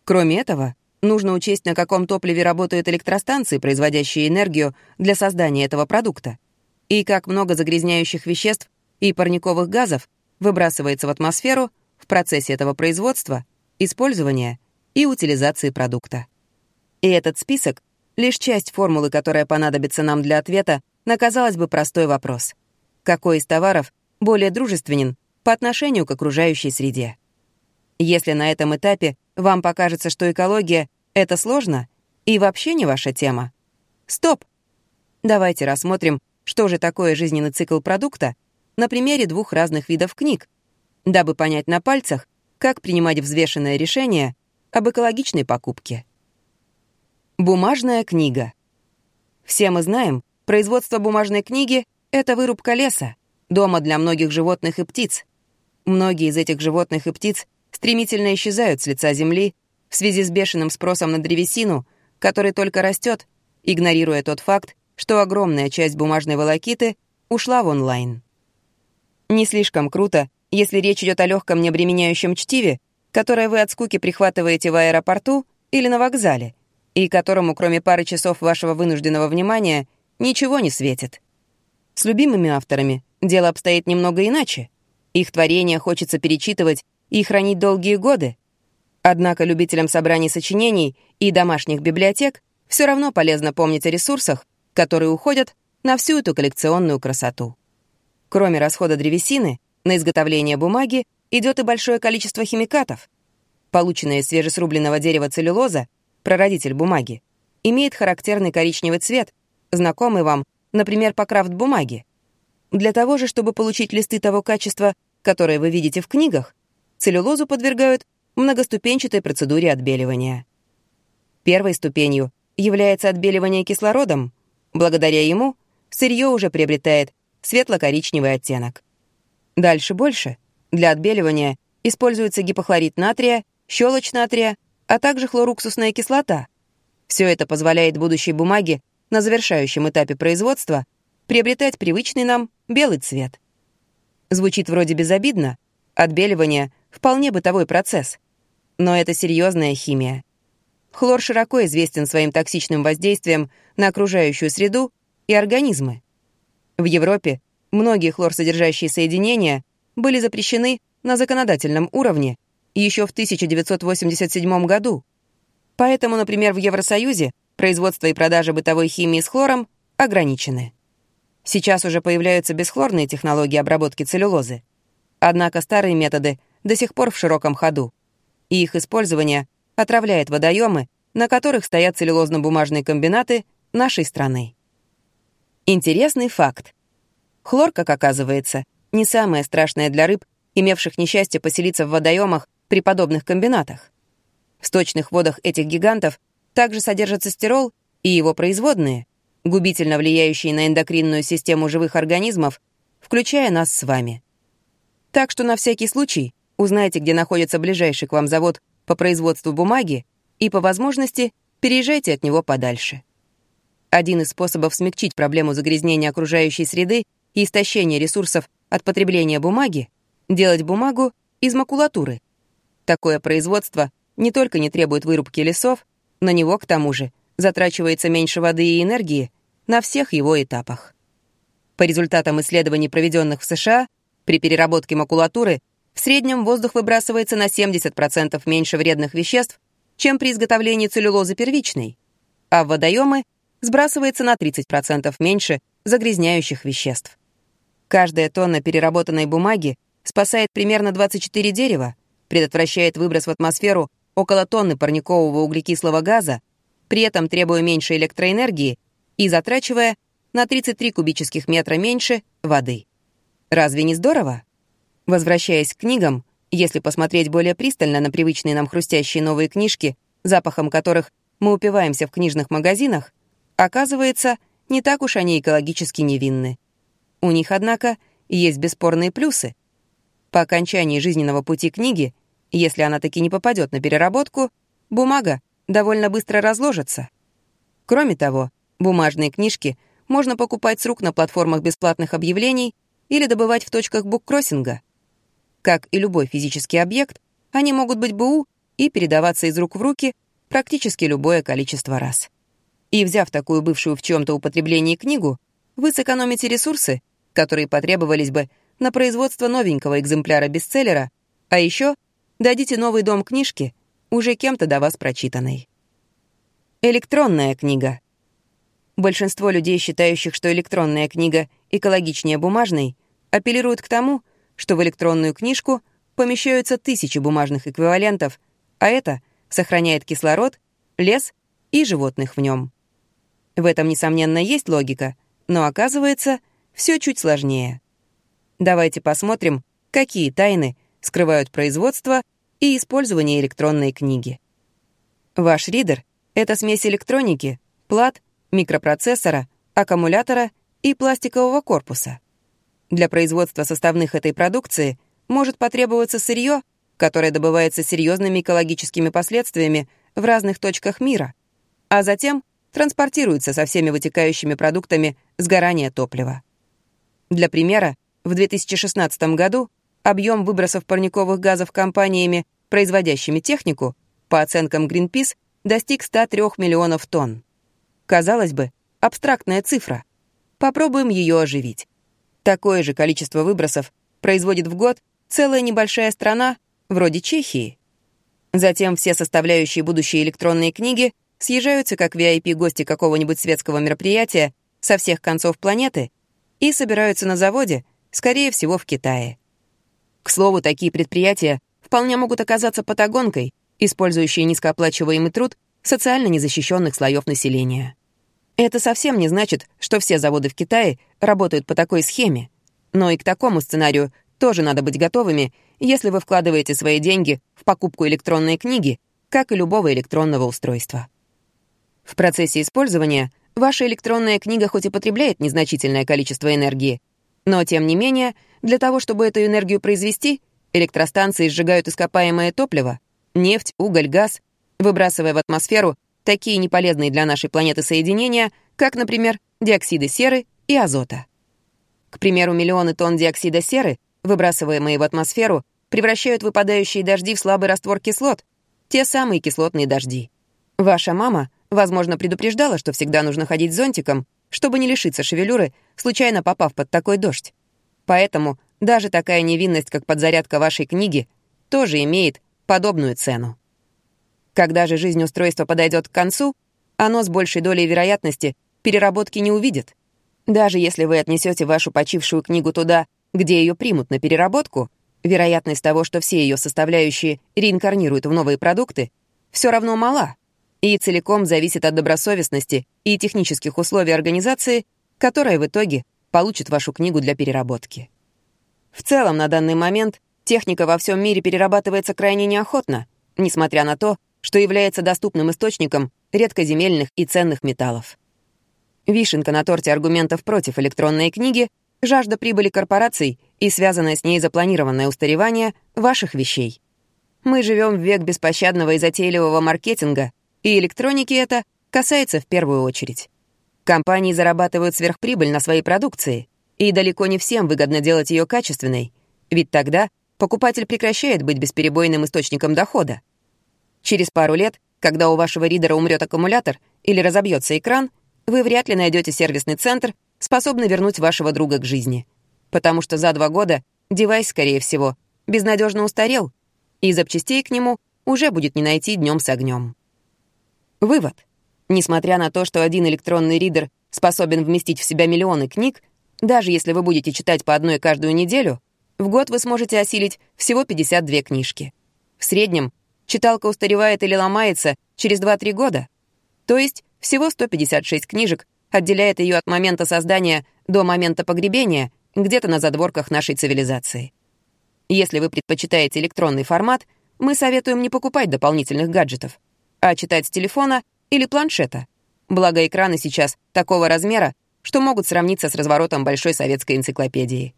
Кроме этого, Нужно учесть, на каком топливе работают электростанции, производящие энергию для создания этого продукта. и как много загрязняющих веществ и парниковых газов выбрасывается в атмосферу в процессе этого производства, использования и утилизации продукта. И этот список — лишь часть формулы, которая понадобится нам для ответа на, казалось бы, простой вопрос. Какой из товаров более дружественен по отношению к окружающей среде? Если на этом этапе вам покажется, что экология — это сложно и вообще не ваша тема, стоп! Давайте рассмотрим, что же такое жизненный цикл продукта на примере двух разных видов книг, дабы понять на пальцах, как принимать взвешенное решение об экологичной покупке. Бумажная книга. Все мы знаем, производство бумажной книги — это вырубка леса, дома для многих животных и птиц. Многие из этих животных и птиц стремительно исчезают с лица земли в связи с бешеным спросом на древесину, который только растет, игнорируя тот факт, что огромная часть бумажной волокиты ушла в онлайн. Не слишком круто, если речь идет о легком необременяющем чтиве, которое вы от скуки прихватываете в аэропорту или на вокзале, и которому, кроме пары часов вашего вынужденного внимания, ничего не светит. С любимыми авторами дело обстоит немного иначе. Их творения хочется перечитывать и хранить долгие годы. Однако любителям собраний сочинений и домашних библиотек все равно полезно помнить о ресурсах, которые уходят на всю эту коллекционную красоту. Кроме расхода древесины, на изготовление бумаги идет и большое количество химикатов. Полученная из свежесрубленного дерева целлюлоза, прародитель бумаги, имеет характерный коричневый цвет, знакомый вам, например, по крафт-бумаге. Для того же, чтобы получить листы того качества, которое вы видите в книгах, целлюлозу подвергают многоступенчатой процедуре отбеливания. Первой ступенью является отбеливание кислородом. Благодаря ему сырье уже приобретает светло-коричневый оттенок. Дальше больше. Для отбеливания используется гипохлорид натрия, щелочь натрия, а также хлоруксусная кислота. Все это позволяет будущей бумаге на завершающем этапе производства приобретать привычный нам белый цвет. Звучит вроде безобидно, отбеливание — вполне бытовой процесс. Но это серьезная химия. Хлор широко известен своим токсичным воздействием на окружающую среду и организмы. В Европе многие хлорсодержащие соединения были запрещены на законодательном уровне еще в 1987 году. Поэтому, например, в Евросоюзе производство и продажа бытовой химии с хлором ограничены. Сейчас уже появляются бесхлорные технологии обработки целлюлозы. Однако старые методы до сих пор в широком ходу, и их использование отравляет водоемы, на которых стоят целлюлозно-бумажные комбинаты нашей страны. Интересный факт. Хлор, как оказывается, не самое страшное для рыб, имевших несчастье поселиться в водоемах при подобных комбинатах. В сточных водах этих гигантов также содержится стирол и его производные, губительно влияющие на эндокринную систему живых организмов, включая нас с вами. Так что на всякий случай узнайте, где находится ближайший к вам завод по производству бумаги и, по возможности, переезжайте от него подальше. Один из способов смягчить проблему загрязнения окружающей среды и истощения ресурсов от потребления бумаги — делать бумагу из макулатуры. Такое производство не только не требует вырубки лесов, на него, к тому же, затрачивается меньше воды и энергии на всех его этапах. По результатам исследований, проведенных в США, при переработке макулатуры в среднем воздух выбрасывается на 70% меньше вредных веществ, чем при изготовлении целлюлозы первичной, а в водоемы сбрасывается на 30% меньше загрязняющих веществ. Каждая тонна переработанной бумаги спасает примерно 24 дерева, предотвращает выброс в атмосферу около тонны парникового углекислого газа, при этом требуя меньше электроэнергии и затрачивая на 33 кубических метра меньше воды. Разве не здорово? Возвращаясь к книгам, если посмотреть более пристально на привычные нам хрустящие новые книжки, запахом которых мы упиваемся в книжных магазинах, оказывается, не так уж они экологически невинны. У них, однако, есть бесспорные плюсы. По окончании жизненного пути книги, если она таки не попадет на переработку, бумага довольно быстро разложится. Кроме того, бумажные книжки можно покупать с рук на платформах бесплатных объявлений или добывать в точках буккроссинга — как и любой физический объект, они могут быть БУ и передаваться из рук в руки практически любое количество раз. И взяв такую бывшую в чем-то употреблении книгу, вы сэкономите ресурсы, которые потребовались бы на производство новенького экземпляра бестселлера, а еще дадите новый дом книжки, уже кем-то до вас прочитанной. Электронная книга. Большинство людей, считающих, что электронная книга экологичнее бумажной, апеллируют к тому, что в электронную книжку помещаются тысячи бумажных эквивалентов, а это сохраняет кислород, лес и животных в нем. В этом, несомненно, есть логика, но оказывается, все чуть сложнее. Давайте посмотрим, какие тайны скрывают производство и использование электронной книги. Ваш ридер — это смесь электроники, плат, микропроцессора, аккумулятора и пластикового корпуса. Для производства составных этой продукции может потребоваться сырье, которое добывается серьезными экологическими последствиями в разных точках мира, а затем транспортируется со всеми вытекающими продуктами сгорания топлива. Для примера, в 2016 году объем выбросов парниковых газов компаниями, производящими технику, по оценкам Greenpeace, достиг 103 миллионов тонн. Казалось бы, абстрактная цифра. Попробуем ее оживить. Такое же количество выбросов производит в год целая небольшая страна, вроде Чехии. Затем все составляющие будущей электронные книги съезжаются как VIP-гости какого-нибудь светского мероприятия со всех концов планеты и собираются на заводе, скорее всего, в Китае. К слову, такие предприятия вполне могут оказаться патагонкой, использующей низкооплачиваемый труд социально незащищенных слоев населения. Это совсем не значит, что все заводы в Китае работают по такой схеме. Но и к такому сценарию тоже надо быть готовыми, если вы вкладываете свои деньги в покупку электронной книги, как и любого электронного устройства. В процессе использования ваша электронная книга хоть и потребляет незначительное количество энергии, но, тем не менее, для того, чтобы эту энергию произвести, электростанции сжигают ископаемое топливо, нефть, уголь, газ, выбрасывая в атмосферу такие неполезные для нашей планеты соединения, как, например, диоксиды серы и азота. К примеру, миллионы тонн диоксида серы, выбрасываемые в атмосферу, превращают выпадающие дожди в слабый раствор кислот, те самые кислотные дожди. Ваша мама, возможно, предупреждала, что всегда нужно ходить с зонтиком, чтобы не лишиться шевелюры, случайно попав под такой дождь. Поэтому даже такая невинность, как подзарядка вашей книги, тоже имеет подобную цену. Когда же жизнь устройства подойдет к концу, оно с большей долей вероятности переработки не увидит. Даже если вы отнесете вашу почившую книгу туда, где ее примут на переработку, вероятность того, что все ее составляющие реинкарнируют в новые продукты, все равно мала и целиком зависит от добросовестности и технических условий организации, которая в итоге получит вашу книгу для переработки. В целом, на данный момент техника во всем мире перерабатывается крайне неохотно, несмотря на то, что является доступным источником редкоземельных и ценных металлов. Вишенка на торте аргументов против электронной книги — жажда прибыли корпораций и связанное с ней запланированное устаревание ваших вещей. Мы живем в век беспощадного и затейливого маркетинга, и электроники это касается в первую очередь. Компании зарабатывают сверхприбыль на своей продукции, и далеко не всем выгодно делать ее качественной, ведь тогда покупатель прекращает быть бесперебойным источником дохода. Через пару лет, когда у вашего ридера умрет аккумулятор или разобьется экран, вы вряд ли найдете сервисный центр, способный вернуть вашего друга к жизни. Потому что за два года девайс, скорее всего, безнадежно устарел, и запчастей к нему уже будет не найти днем с огнем. Вывод. Несмотря на то, что один электронный ридер способен вместить в себя миллионы книг, даже если вы будете читать по одной каждую неделю, в год вы сможете осилить всего 52 книжки. В среднем читалка устаревает или ломается через 2-3 года. То есть всего 156 книжек отделяет ее от момента создания до момента погребения где-то на задворках нашей цивилизации. Если вы предпочитаете электронный формат, мы советуем не покупать дополнительных гаджетов а читать с телефона или планшета. Благо экраны сейчас такого размера, что могут сравниться с разворотом большой советской энциклопедии.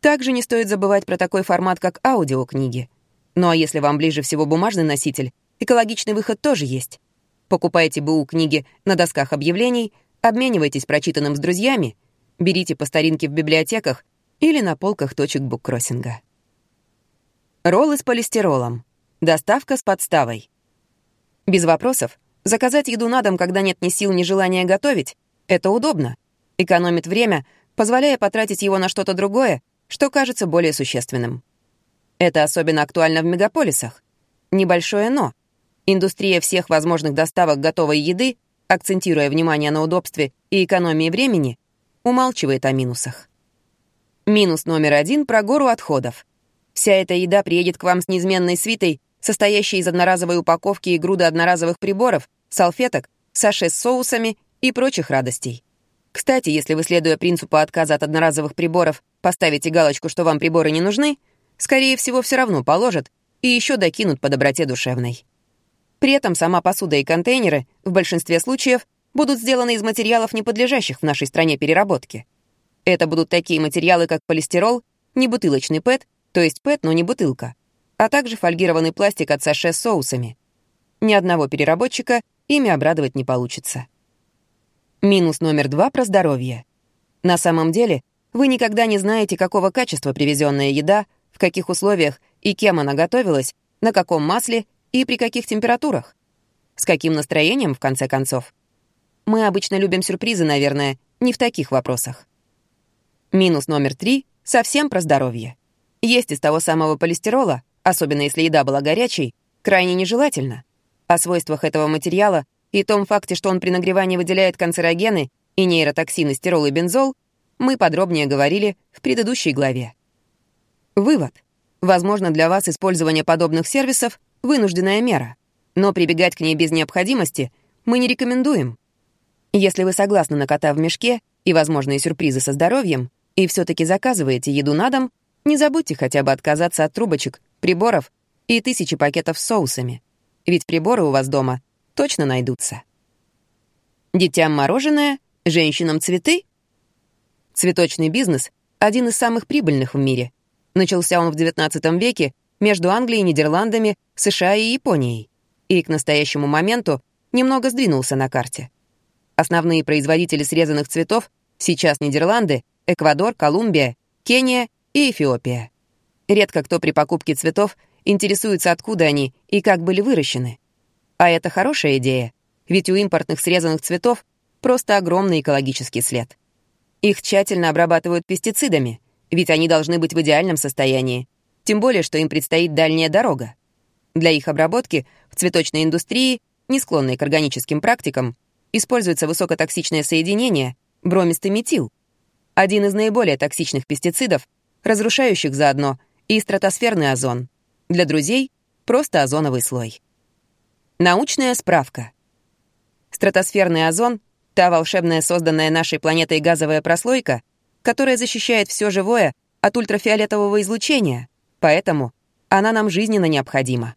Также не стоит забывать про такой формат, как аудиокниги. Ну а если вам ближе всего бумажный носитель, экологичный выход тоже есть. Покупайте БУ книги на досках объявлений, обменивайтесь прочитанным с друзьями, берите по старинке в библиотеках или на полках точек буккроссинга. Роллы с полистиролом. Доставка с подставой. Без вопросов. Заказать еду на дом, когда нет ни сил, ни желания готовить — это удобно. Экономит время, позволяя потратить его на что-то другое, что кажется более существенным. Это особенно актуально в мегаполисах. Небольшое «но». Индустрия всех возможных доставок готовой еды, акцентируя внимание на удобстве и экономии времени, умалчивает о минусах. Минус номер один про гору отходов. Вся эта еда приедет к вам с неизменной свитой, состоящей из одноразовой упаковки и груды одноразовых приборов, салфеток, саше с соусами и прочих радостей. Кстати, если вы, следуя принципу отказа от одноразовых приборов, поставите галочку, что вам приборы не нужны, скорее всего, все равно положат и еще докинут по доброте душевной. При этом сама посуда и контейнеры в большинстве случаев будут сделаны из материалов, не подлежащих в нашей стране переработке. Это будут такие материалы, как полистирол, не бутылочный ПЭТ, то есть ПЭТ, но не бутылка, а также фольгированный пластик от саше с соусами. Ни одного переработчика ими обрадовать не получится. Минус номер два про здоровье. На самом деле, вы никогда не знаете, какого качества привезенная еда, в каких условиях и кем она готовилась, на каком масле и при каких температурах. С каким настроением, в конце концов. Мы обычно любим сюрпризы, наверное, не в таких вопросах. Минус номер три — совсем про здоровье. Есть из того самого полистирола, особенно если еда была горячей, крайне нежелательно. О свойствах этого материала и том факте, что он при нагревании выделяет канцерогены и нейротоксины стирол и бензол, мы подробнее говорили в предыдущей главе. Вывод. Возможно, для вас использование подобных сервисов — вынужденная мера, но прибегать к ней без необходимости мы не рекомендуем. Если вы согласны на кота в мешке и возможные сюрпризы со здоровьем, и все-таки заказываете еду на дом, не забудьте хотя бы отказаться от трубочек, приборов и тысячи пакетов с соусами. Ведь приборы у вас дома точно найдутся. Детям мороженое, женщинам цветы. Цветочный бизнес — один из самых прибыльных в мире. Начался он в XIX веке между Англией, Нидерландами, США и Японией. И к настоящему моменту немного сдвинулся на карте. Основные производители срезанных цветов сейчас Нидерланды, Эквадор, Колумбия, Кения и Эфиопия. Редко кто при покупке цветов интересуется, откуда они и как были выращены. А это хорошая идея, ведь у импортных срезанных цветов просто огромный экологический след. Их тщательно обрабатывают пестицидами, ведь они должны быть в идеальном состоянии, тем более, что им предстоит дальняя дорога. Для их обработки в цветочной индустрии, не склонной к органическим практикам, используется высокотоксичное соединение бромистый метил, один из наиболее токсичных пестицидов, разрушающих заодно и стратосферный озон. Для друзей — просто озоновый слой. Научная справка. Стратосферный озон — та волшебная созданная нашей планетой газовая прослойка, которая защищает все живое от ультрафиолетового излучения, поэтому она нам жизненно необходима.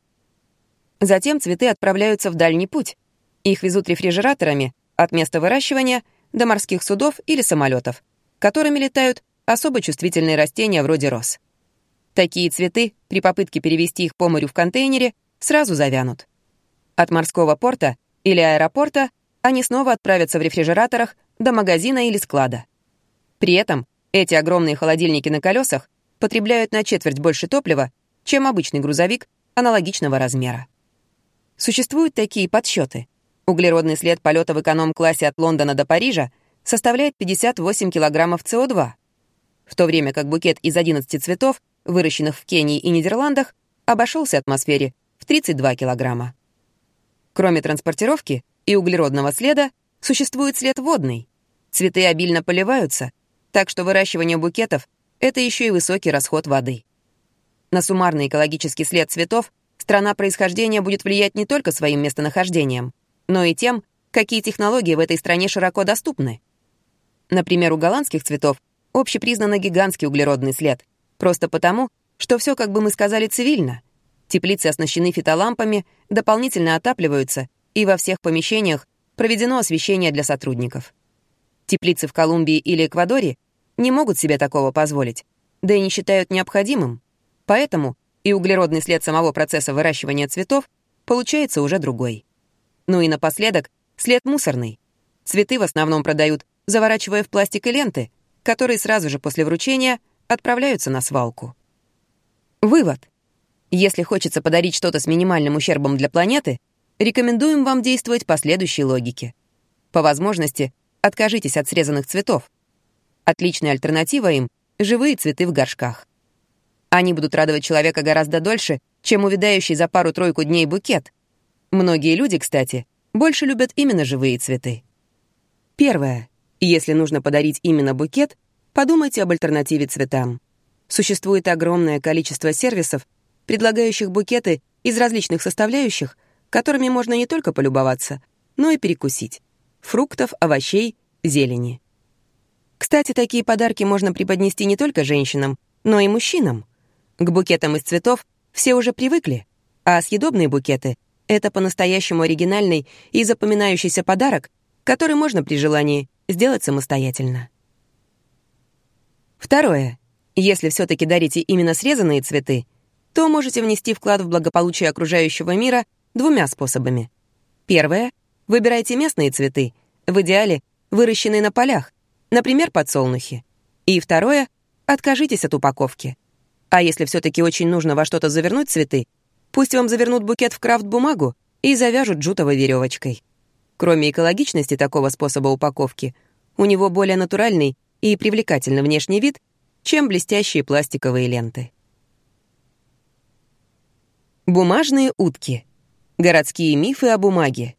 Затем цветы отправляются в дальний путь. Их везут рефрижераторами от места выращивания до морских судов или самолетов, которыми летают особо чувствительные растения вроде роз. Такие цветы, при попытке перевести их по морю в контейнере, сразу завянут. От морского порта или аэропорта они снова отправятся в рефрижераторах до магазина или склада. При этом эти огромные холодильники на колесах потребляют на четверть больше топлива, чем обычный грузовик аналогичного размера. Существуют такие подсчеты. Углеродный след полета в эконом-классе от Лондона до Парижа составляет 58 килограммов СО2, в то время как букет из 11 цветов, выращенных в Кении и Нидерландах, обошелся атмосфере в 32 килограмма. Кроме транспортировки и углеродного следа, существует след водный. Цветы обильно поливаются, так что выращивание букетов — это еще и высокий расход воды. На суммарный экологический след цветов страна происхождения будет влиять не только своим местонахождением, но и тем, какие технологии в этой стране широко доступны. Например, у голландских цветов общепризнанно гигантский углеродный след. Просто потому, что все, как бы мы сказали, цивильно. Теплицы оснащены фитолампами, дополнительно отапливаются, и во всех помещениях проведено освещение для сотрудников. Теплицы в Колумбии или Эквадоре не могут себе такого позволить, да и не считают необходимым. Поэтому и углеродный след самого процесса выращивания цветов получается уже другой. Ну и напоследок, след мусорный. Цветы в основном продают заворачивая в пластик и ленты, которые сразу же после вручения отправляются на свалку. Вывод. Если хочется подарить что-то с минимальным ущербом для планеты, рекомендуем вам действовать по следующей логике. По возможности, откажитесь от срезанных цветов. Отличная альтернатива им — живые цветы в горшках. Они будут радовать человека гораздо дольше, чем увядающий за пару-тройку дней букет. Многие люди, кстати, больше любят именно живые цветы. Первое. Если нужно подарить именно букет, подумайте об альтернативе цветам. Существует огромное количество сервисов, предлагающих букеты из различных составляющих, которыми можно не только полюбоваться, но и перекусить. Фруктов, овощей, зелени. Кстати, такие подарки можно преподнести не только женщинам, но и мужчинам. К букетам из цветов все уже привыкли, а съедобные букеты — это по-настоящему оригинальный и запоминающийся подарок, который можно при желании сделать самостоятельно. Второе. Если все таки дарите именно срезанные цветы, то можете внести вклад в благополучие окружающего мира двумя способами. Первое. Выбирайте местные цветы, в идеале выращенные на полях, например, подсолнухи. И второе. Откажитесь от упаковки. А если все таки очень нужно во что-то завернуть цветы, пусть вам завернут букет в крафт-бумагу и завяжут джутовой веревочкой. Кроме экологичности такого способа упаковки, у него более натуральный и привлекательный внешний вид, чем блестящие пластиковые ленты. Бумажные утки. Городские мифы о бумаге.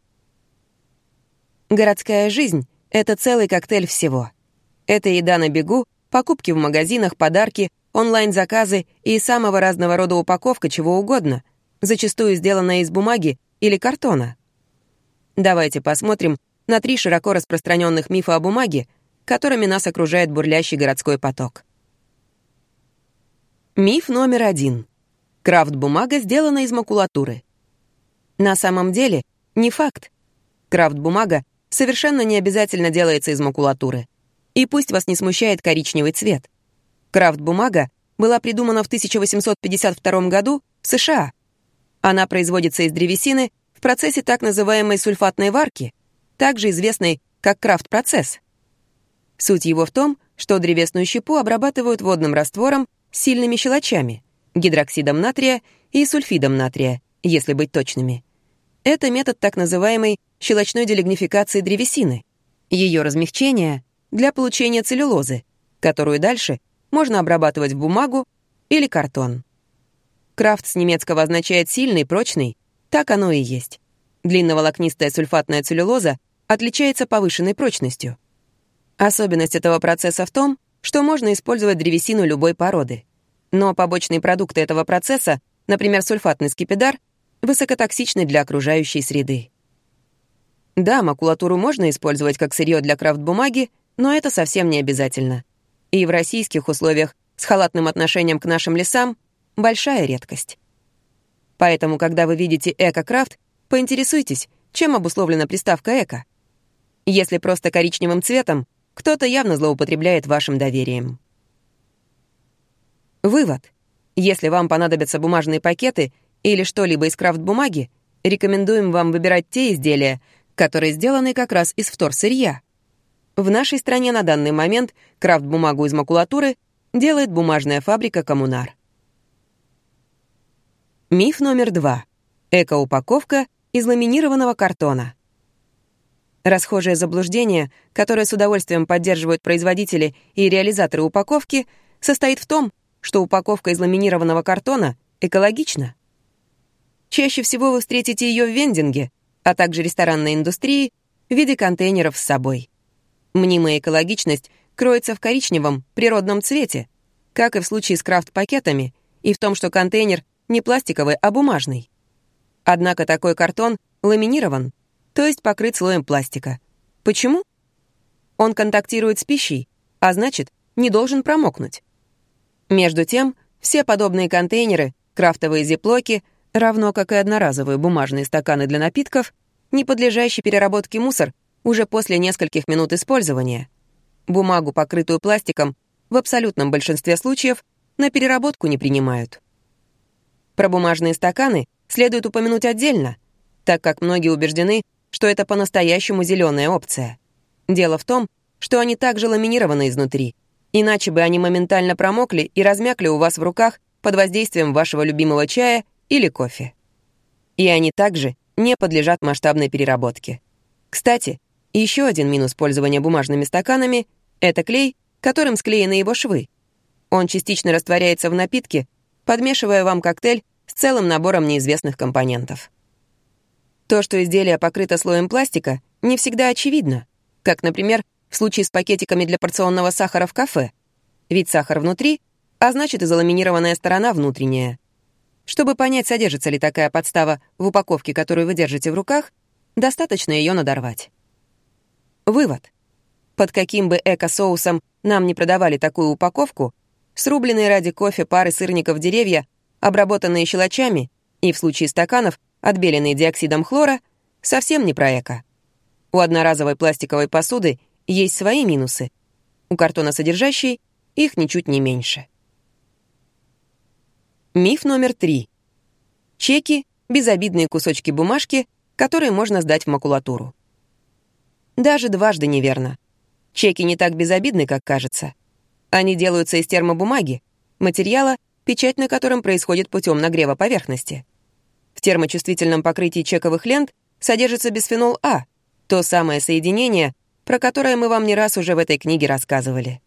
Городская жизнь — это целый коктейль всего. Это еда на бегу, покупки в магазинах, подарки, онлайн-заказы и самого разного рода упаковка чего угодно, зачастую сделанная из бумаги или картона. Давайте посмотрим на три широко распространенных мифа о бумаге, которыми нас окружает бурлящий городской поток. Миф номер один. Крафт-бумага сделана из макулатуры. На самом деле, не факт. Крафт-бумага совершенно не обязательно делается из макулатуры. И пусть вас не смущает коричневый цвет. Крафт-бумага была придумана в 1852 году в США. Она производится из древесины в процессе так называемой сульфатной варки, также известной как крафт-процесс. Суть его в том, что древесную щепу обрабатывают водным раствором с сильными щелочами, гидроксидом натрия и сульфидом натрия, если быть точными. Это метод так называемой щелочной делигнификации древесины, ее размягчения для получения целлюлозы, которую дальше можно обрабатывать в бумагу или картон. Крафт с немецкого означает «сильный», «прочный», так оно и есть. Длинноволокнистая сульфатная целлюлоза отличается повышенной прочностью. Особенность этого процесса в том, что можно использовать древесину любой породы. Но побочные продукты этого процесса, например, сульфатный скипидар, высокотоксичны для окружающей среды. Да, макулатуру можно использовать как сырье для крафт-бумаги, но это совсем не обязательно. И в российских условиях с халатным отношением к нашим лесам большая редкость. Поэтому, когда вы видите «эко-крафт», поинтересуйтесь, чем обусловлена приставка «эко». Если просто коричневым цветом, кто-то явно злоупотребляет вашим доверием. Вывод. Если вам понадобятся бумажные пакеты или что-либо из крафт-бумаги, рекомендуем вам выбирать те изделия, которые сделаны как раз из вторсырья. В нашей стране на данный момент крафт-бумагу из макулатуры делает бумажная фабрика «Коммунар». Миф номер два. Эко-упаковка из ламинированного картона. Расхожее заблуждение, которое с удовольствием поддерживают производители и реализаторы упаковки, состоит в том, что упаковка из ламинированного картона экологична. Чаще всего вы встретите ее в вендинге, а также ресторанной индустрии в виде контейнеров с собой. Мнимая экологичность кроется в коричневом, природном цвете, как и в случае с крафт-пакетами, и в том, что контейнер не пластиковый, а бумажный. Однако такой картон ламинирован, то есть покрыт слоем пластика. Почему? Он контактирует с пищей, а значит, не должен промокнуть. Между тем, все подобные контейнеры, крафтовые зиплоки, равно как и одноразовые бумажные стаканы для напитков, не подлежащий переработке мусор уже после нескольких минут использования. Бумагу, покрытую пластиком, в абсолютном большинстве случаев на переработку не принимают. Про бумажные стаканы следует упомянуть отдельно, так как многие убеждены, что это по-настоящему зеленая опция. Дело в том, что они также ламинированы изнутри, иначе бы они моментально промокли и размякли у вас в руках под воздействием вашего любимого чая или кофе. И они также не подлежат масштабной переработке. Кстати, Еще один минус пользования бумажными стаканами — это клей, которым склеены его швы. Он частично растворяется в напитке, подмешивая вам коктейль с целым набором неизвестных компонентов. То, что изделие покрыто слоем пластика, не всегда очевидно, как, например, в случае с пакетиками для порционного сахара в кафе. Ведь сахар внутри, а значит и заламинированная сторона внутренняя. Чтобы понять, содержится ли такая подстава в упаковке, которую вы держите в руках, достаточно ее надорвать. Вывод. Под каким бы эко-соусом нам не продавали такую упаковку, срубленные ради кофе пары сырников деревья, обработанные щелочами и, в случае стаканов, отбеленные диоксидом хлора, совсем не про эко. У одноразовой пластиковой посуды есть свои минусы. У картона содержащей их ничуть не меньше. Миф номер три. Чеки — безобидные кусочки бумажки, которые можно сдать в макулатуру. Даже дважды неверно. Чеки не так безобидны, как кажется. Они делаются из термобумаги, материала, печать на котором происходит путем нагрева поверхности. В термочувствительном покрытии чековых лент содержится бисфенол А, то самое соединение, про которое мы вам не раз уже в этой книге рассказывали.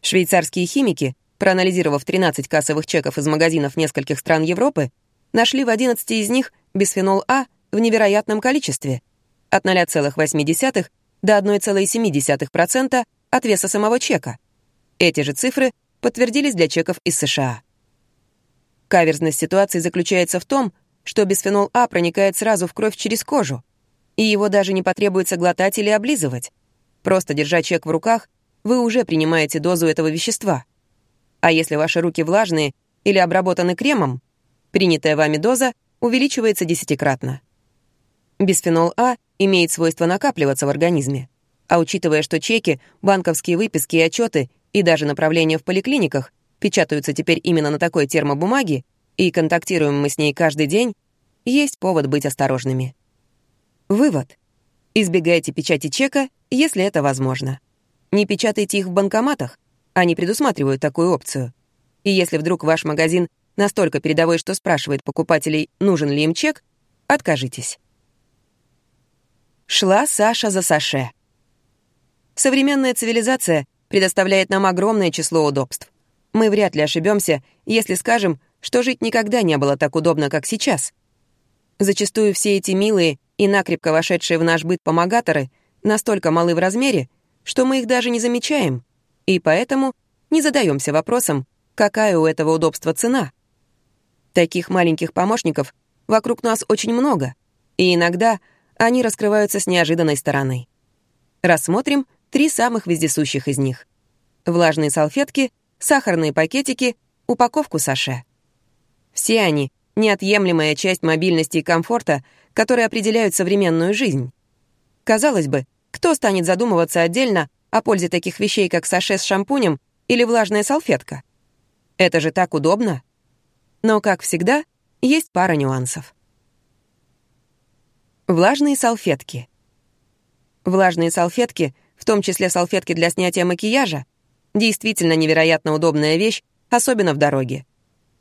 Швейцарские химики, проанализировав 13 кассовых чеков из магазинов нескольких стран Европы, нашли в 11 из них бисфенол А в невероятном количестве — от 0,8 до 1,7% от веса самого чека. Эти же цифры подтвердились для чеков из США. Каверзность ситуации заключается в том, что бисфенол А проникает сразу в кровь через кожу, и его даже не потребуется глотать или облизывать. Просто держа чек в руках, вы уже принимаете дозу этого вещества. А если ваши руки влажные или обработаны кремом, принятая вами доза увеличивается десятикратно. Бисфенол А имеет свойство накапливаться в организме. А учитывая, что чеки, банковские выписки и отчеты и даже направления в поликлиниках печатаются теперь именно на такой термобумаге, и контактируем мы с ней каждый день, есть повод быть осторожными. Вывод. Избегайте печати чека, если это возможно. Не печатайте их в банкоматах, они предусматривают такую опцию. И если вдруг ваш магазин настолько передовой, что спрашивает покупателей, нужен ли им чек, откажитесь. Шла Саша за Саше. Современная цивилизация предоставляет нам огромное число удобств. Мы вряд ли ошибемся, если скажем, что жить никогда не было так удобно, как сейчас. Зачастую все эти милые и накрепко вошедшие в наш быт помогаторы настолько малы в размере, что мы их даже не замечаем, и поэтому не задаемся вопросом, какая у этого удобства цена. Таких маленьких помощников вокруг нас очень много, и иногда они раскрываются с неожиданной стороны. Рассмотрим три самых вездесущих из них. Влажные салфетки — сахарные пакетики, упаковку саше. Все они — неотъемлемая часть мобильности и комфорта, которые определяют современную жизнь. Казалось бы, кто станет задумываться отдельно о пользе таких вещей, как саше с шампунем или влажная салфетка? Это же так удобно. Но, как всегда, есть пара нюансов. Влажные салфетки. Влажные салфетки, в том числе салфетки для снятия макияжа, Действительно невероятно удобная вещь, особенно в дороге.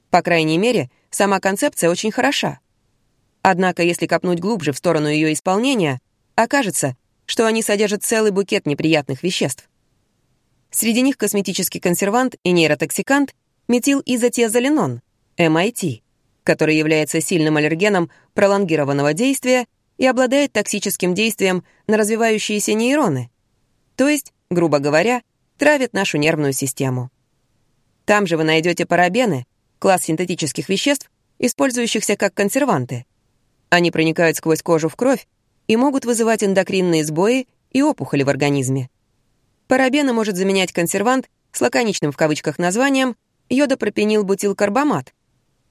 По крайней мере, сама концепция очень хороша. Однако, если копнуть глубже в сторону ее исполнения, окажется, что они содержат целый букет неприятных веществ. Среди них косметический консервант и нейротоксикант метилизотиазолинон, MIT, который является сильным аллергеном пролонгированного действия и обладает токсическим действием на развивающиеся нейроны. То есть, грубо говоря, травит нашу нервную систему. Там же вы найдете парабены, класс синтетических веществ, использующихся как консерванты. Они проникают сквозь кожу в кровь и могут вызывать эндокринные сбои и опухоли в организме. Парабены может заменять консервант с лаконичным в кавычках названием йодопропенилбутилкарбамат.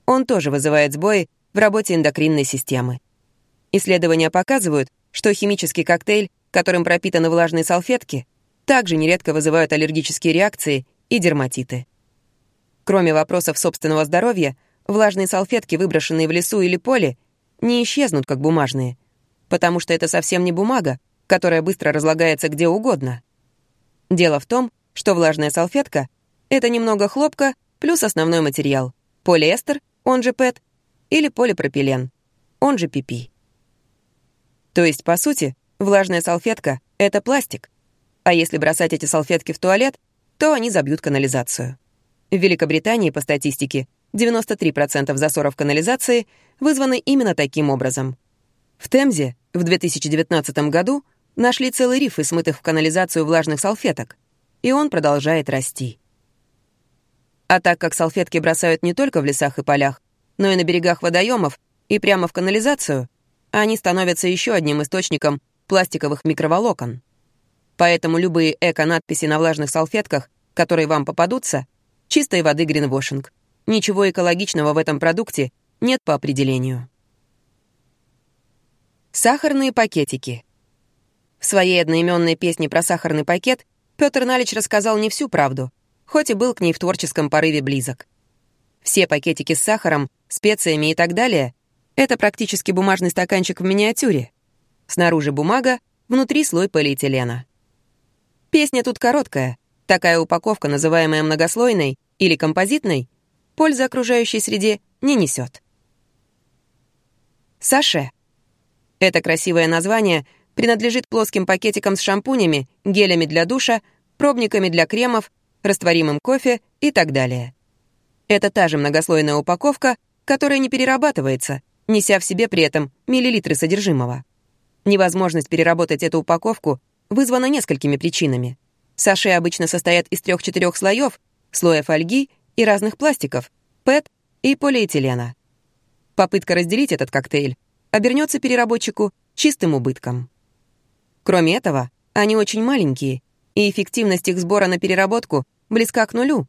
Он тоже вызывает сбои в работе эндокринной системы. Исследования показывают, что химический коктейль, которым пропитаны влажные салфетки, также нередко вызывают аллергические реакции и дерматиты. Кроме вопросов собственного здоровья, влажные салфетки, выброшенные в лесу или поле, не исчезнут как бумажные, потому что это совсем не бумага, которая быстро разлагается где угодно. Дело в том, что влажная салфетка — это немного хлопка плюс основной материал — полиэстер, он же ПЭТ, или полипропилен, он же ПП. То есть, по сути, Влажная салфетка — это пластик. А если бросать эти салфетки в туалет, то они забьют канализацию. В Великобритании, по статистике, 93% засоров канализации вызваны именно таким образом. В Темзе в 2019 году нашли целый риф из смытых в канализацию влажных салфеток, и он продолжает расти. А так как салфетки бросают не только в лесах и полях, но и на берегах водоемов и прямо в канализацию, они становятся еще одним источником пластиковых микроволокон. Поэтому любые эко-надписи на влажных салфетках, которые вам попадутся, чистой воды гринвошинг. Ничего экологичного в этом продукте нет по определению. Сахарные пакетики. В своей одноименной песне про сахарный пакет Петр Налич рассказал не всю правду, хоть и был к ней в творческом порыве близок. Все пакетики с сахаром, специями и так далее — это практически бумажный стаканчик в миниатюре. Снаружи бумага, внутри слой полиэтилена. Песня тут короткая. Такая упаковка, называемая многослойной или композитной, пользы окружающей среде не несет. Саше. Это красивое название принадлежит плоским пакетикам с шампунями, гелями для душа, пробниками для кремов, растворимым кофе и так далее. Это та же многослойная упаковка, которая не перерабатывается, неся в себе при этом миллилитры содержимого. Невозможность переработать эту упаковку вызвана несколькими причинами. Саше обычно состоят из трех-четырех слоев, слоя фольги и разных пластиков, ПЭТ и полиэтилена. Попытка разделить этот коктейль обернется переработчику чистым убытком. Кроме этого, они очень маленькие, и эффективность их сбора на переработку близка к нулю,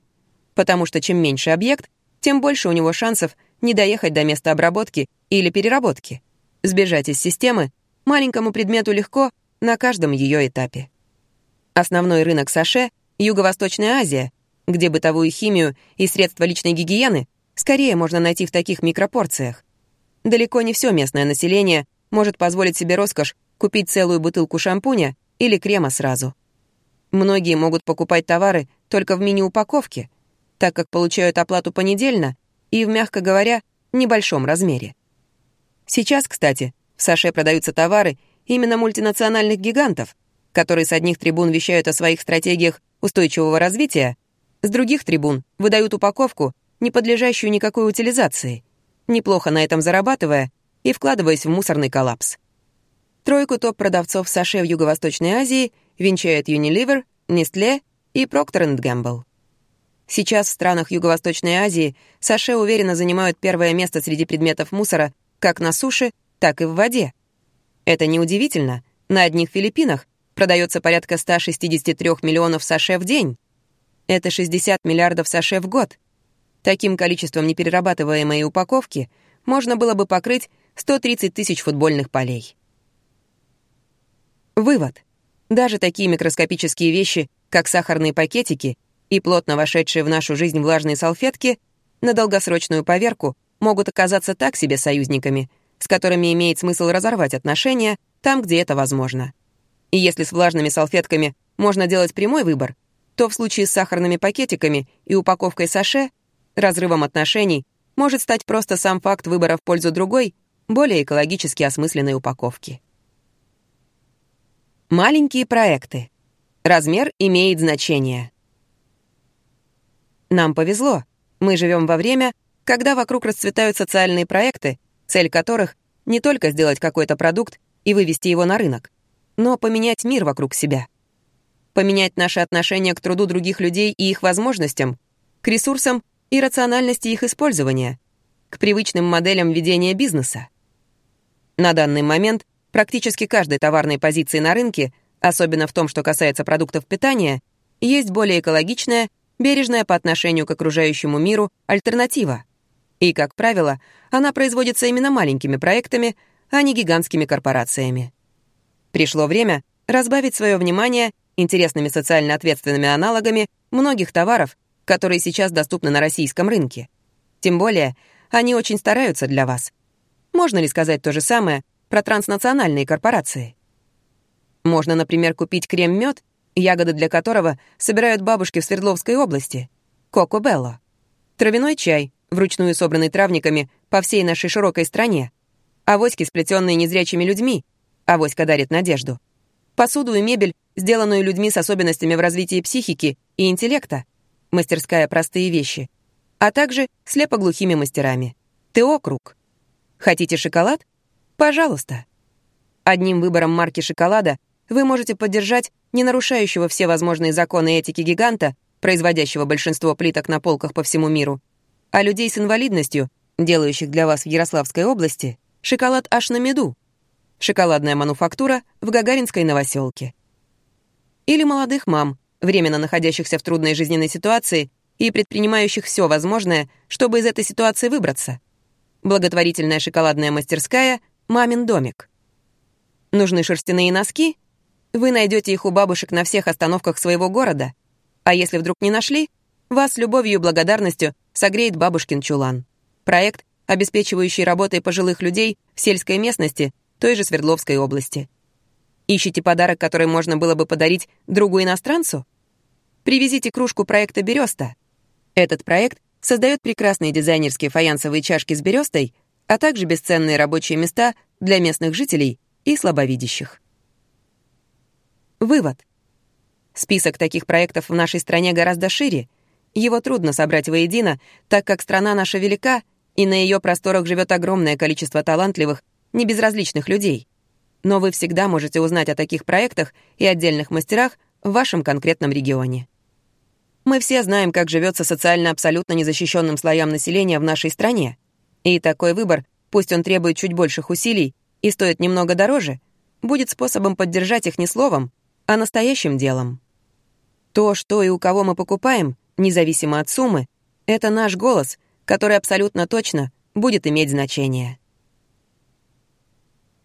потому что чем меньше объект, тем больше у него шансов не доехать до места обработки или переработки. Сбежать из системы маленькому предмету легко на каждом ее этапе. Основной рынок саше — Юго-Восточная Азия, где бытовую химию и средства личной гигиены скорее можно найти в таких микропорциях. Далеко не все местное население может позволить себе роскошь купить целую бутылку шампуня или крема сразу. Многие могут покупать товары только в мини-упаковке, так как получают оплату понедельно и в, мягко говоря, небольшом размере. Сейчас, кстати, в Саше продаются товары именно мультинациональных гигантов, которые с одних трибун вещают о своих стратегиях устойчивого развития, с других трибун выдают упаковку, не подлежащую никакой утилизации, неплохо на этом зарабатывая и вкладываясь в мусорный коллапс. Тройку топ-продавцов Саше в Юго-Восточной Азии венчают Unilever, Nestle и Procter Gamble. Сейчас в странах Юго-Восточной Азии Саше уверенно занимают первое место среди предметов мусора как на суше, так и в воде. Это неудивительно. На одних Филиппинах продается порядка 163 миллионов саше в день. Это 60 миллиардов саше в год. Таким количеством неперерабатываемой упаковки можно было бы покрыть 130 тысяч футбольных полей. Вывод. Даже такие микроскопические вещи, как сахарные пакетики и плотно вошедшие в нашу жизнь влажные салфетки, на долгосрочную поверку могут оказаться так себе союзниками — с которыми имеет смысл разорвать отношения там, где это возможно. И если с влажными салфетками можно делать прямой выбор, то в случае с сахарными пакетиками и упаковкой саше разрывом отношений может стать просто сам факт выбора в пользу другой, более экологически осмысленной упаковки. Маленькие проекты. Размер имеет значение. Нам повезло. Мы живем во время, когда вокруг расцветают социальные проекты, цель которых — не только сделать какой-то продукт и вывести его на рынок, но поменять мир вокруг себя. Поменять наше отношение к труду других людей и их возможностям, к ресурсам и рациональности их использования, к привычным моделям ведения бизнеса. На данный момент практически каждой товарной позиции на рынке, особенно в том, что касается продуктов питания, есть более экологичная, бережная по отношению к окружающему миру альтернатива — и, как правило, она производится именно маленькими проектами, а не гигантскими корпорациями. Пришло время разбавить свое внимание интересными социально ответственными аналогами многих товаров, которые сейчас доступны на российском рынке. Тем более, они очень стараются для вас. Можно ли сказать то же самое про транснациональные корпорации? Можно, например, купить крем-мед, ягоды для которого собирают бабушки в Свердловской области, Коко Белло, травяной чай, вручную собранный травниками по всей нашей широкой стране, авоськи, сплетенные незрячими людьми, авоська дарит надежду — посуду и мебель, сделанную людьми с особенностями в развитии психики и интеллекта, мастерская «Простые вещи», а также слепоглухими мастерами. ТО «Круг». Хотите шоколад? Пожалуйста. Одним выбором марки шоколада вы можете поддержать не нарушающего все возможные законы этики гиганта, производящего большинство плиток на полках по всему миру, а людей с инвалидностью, делающих для вас в Ярославской области, шоколад аж на меду. Шоколадная мануфактура в Гагаринской новоселке. Или молодых мам, временно находящихся в трудной жизненной ситуации и предпринимающих все возможное, чтобы из этой ситуации выбраться. Благотворительная шоколадная мастерская «Мамин домик». Нужны шерстяные носки? Вы найдете их у бабушек на всех остановках своего города. А если вдруг не нашли, вас любовью и благодарностью согреет бабушкин чулан. Проект, обеспечивающий работой пожилых людей в сельской местности той же Свердловской области. Ищите подарок, который можно было бы подарить другу иностранцу? Привезите кружку проекта «Береста». Этот проект создает прекрасные дизайнерские фаянсовые чашки с берестой, а также бесценные рабочие места для местных жителей и слабовидящих. Вывод. Список таких проектов в нашей стране гораздо шире. Его трудно собрать воедино, так как страна наша велика, и на ее просторах живет огромное количество талантливых, небезразличных людей. Но вы всегда можете узнать о таких проектах и отдельных мастерах в вашем конкретном регионе. Мы все знаем, как живется социально абсолютно незащищенным слоям населения в нашей стране. И такой выбор, пусть он требует чуть больших усилий и стоит немного дороже, будет способом поддержать их не словом, а настоящим делом. То, что и у кого мы покупаем, независимо от суммы, это наш голос, который абсолютно точно будет иметь значение.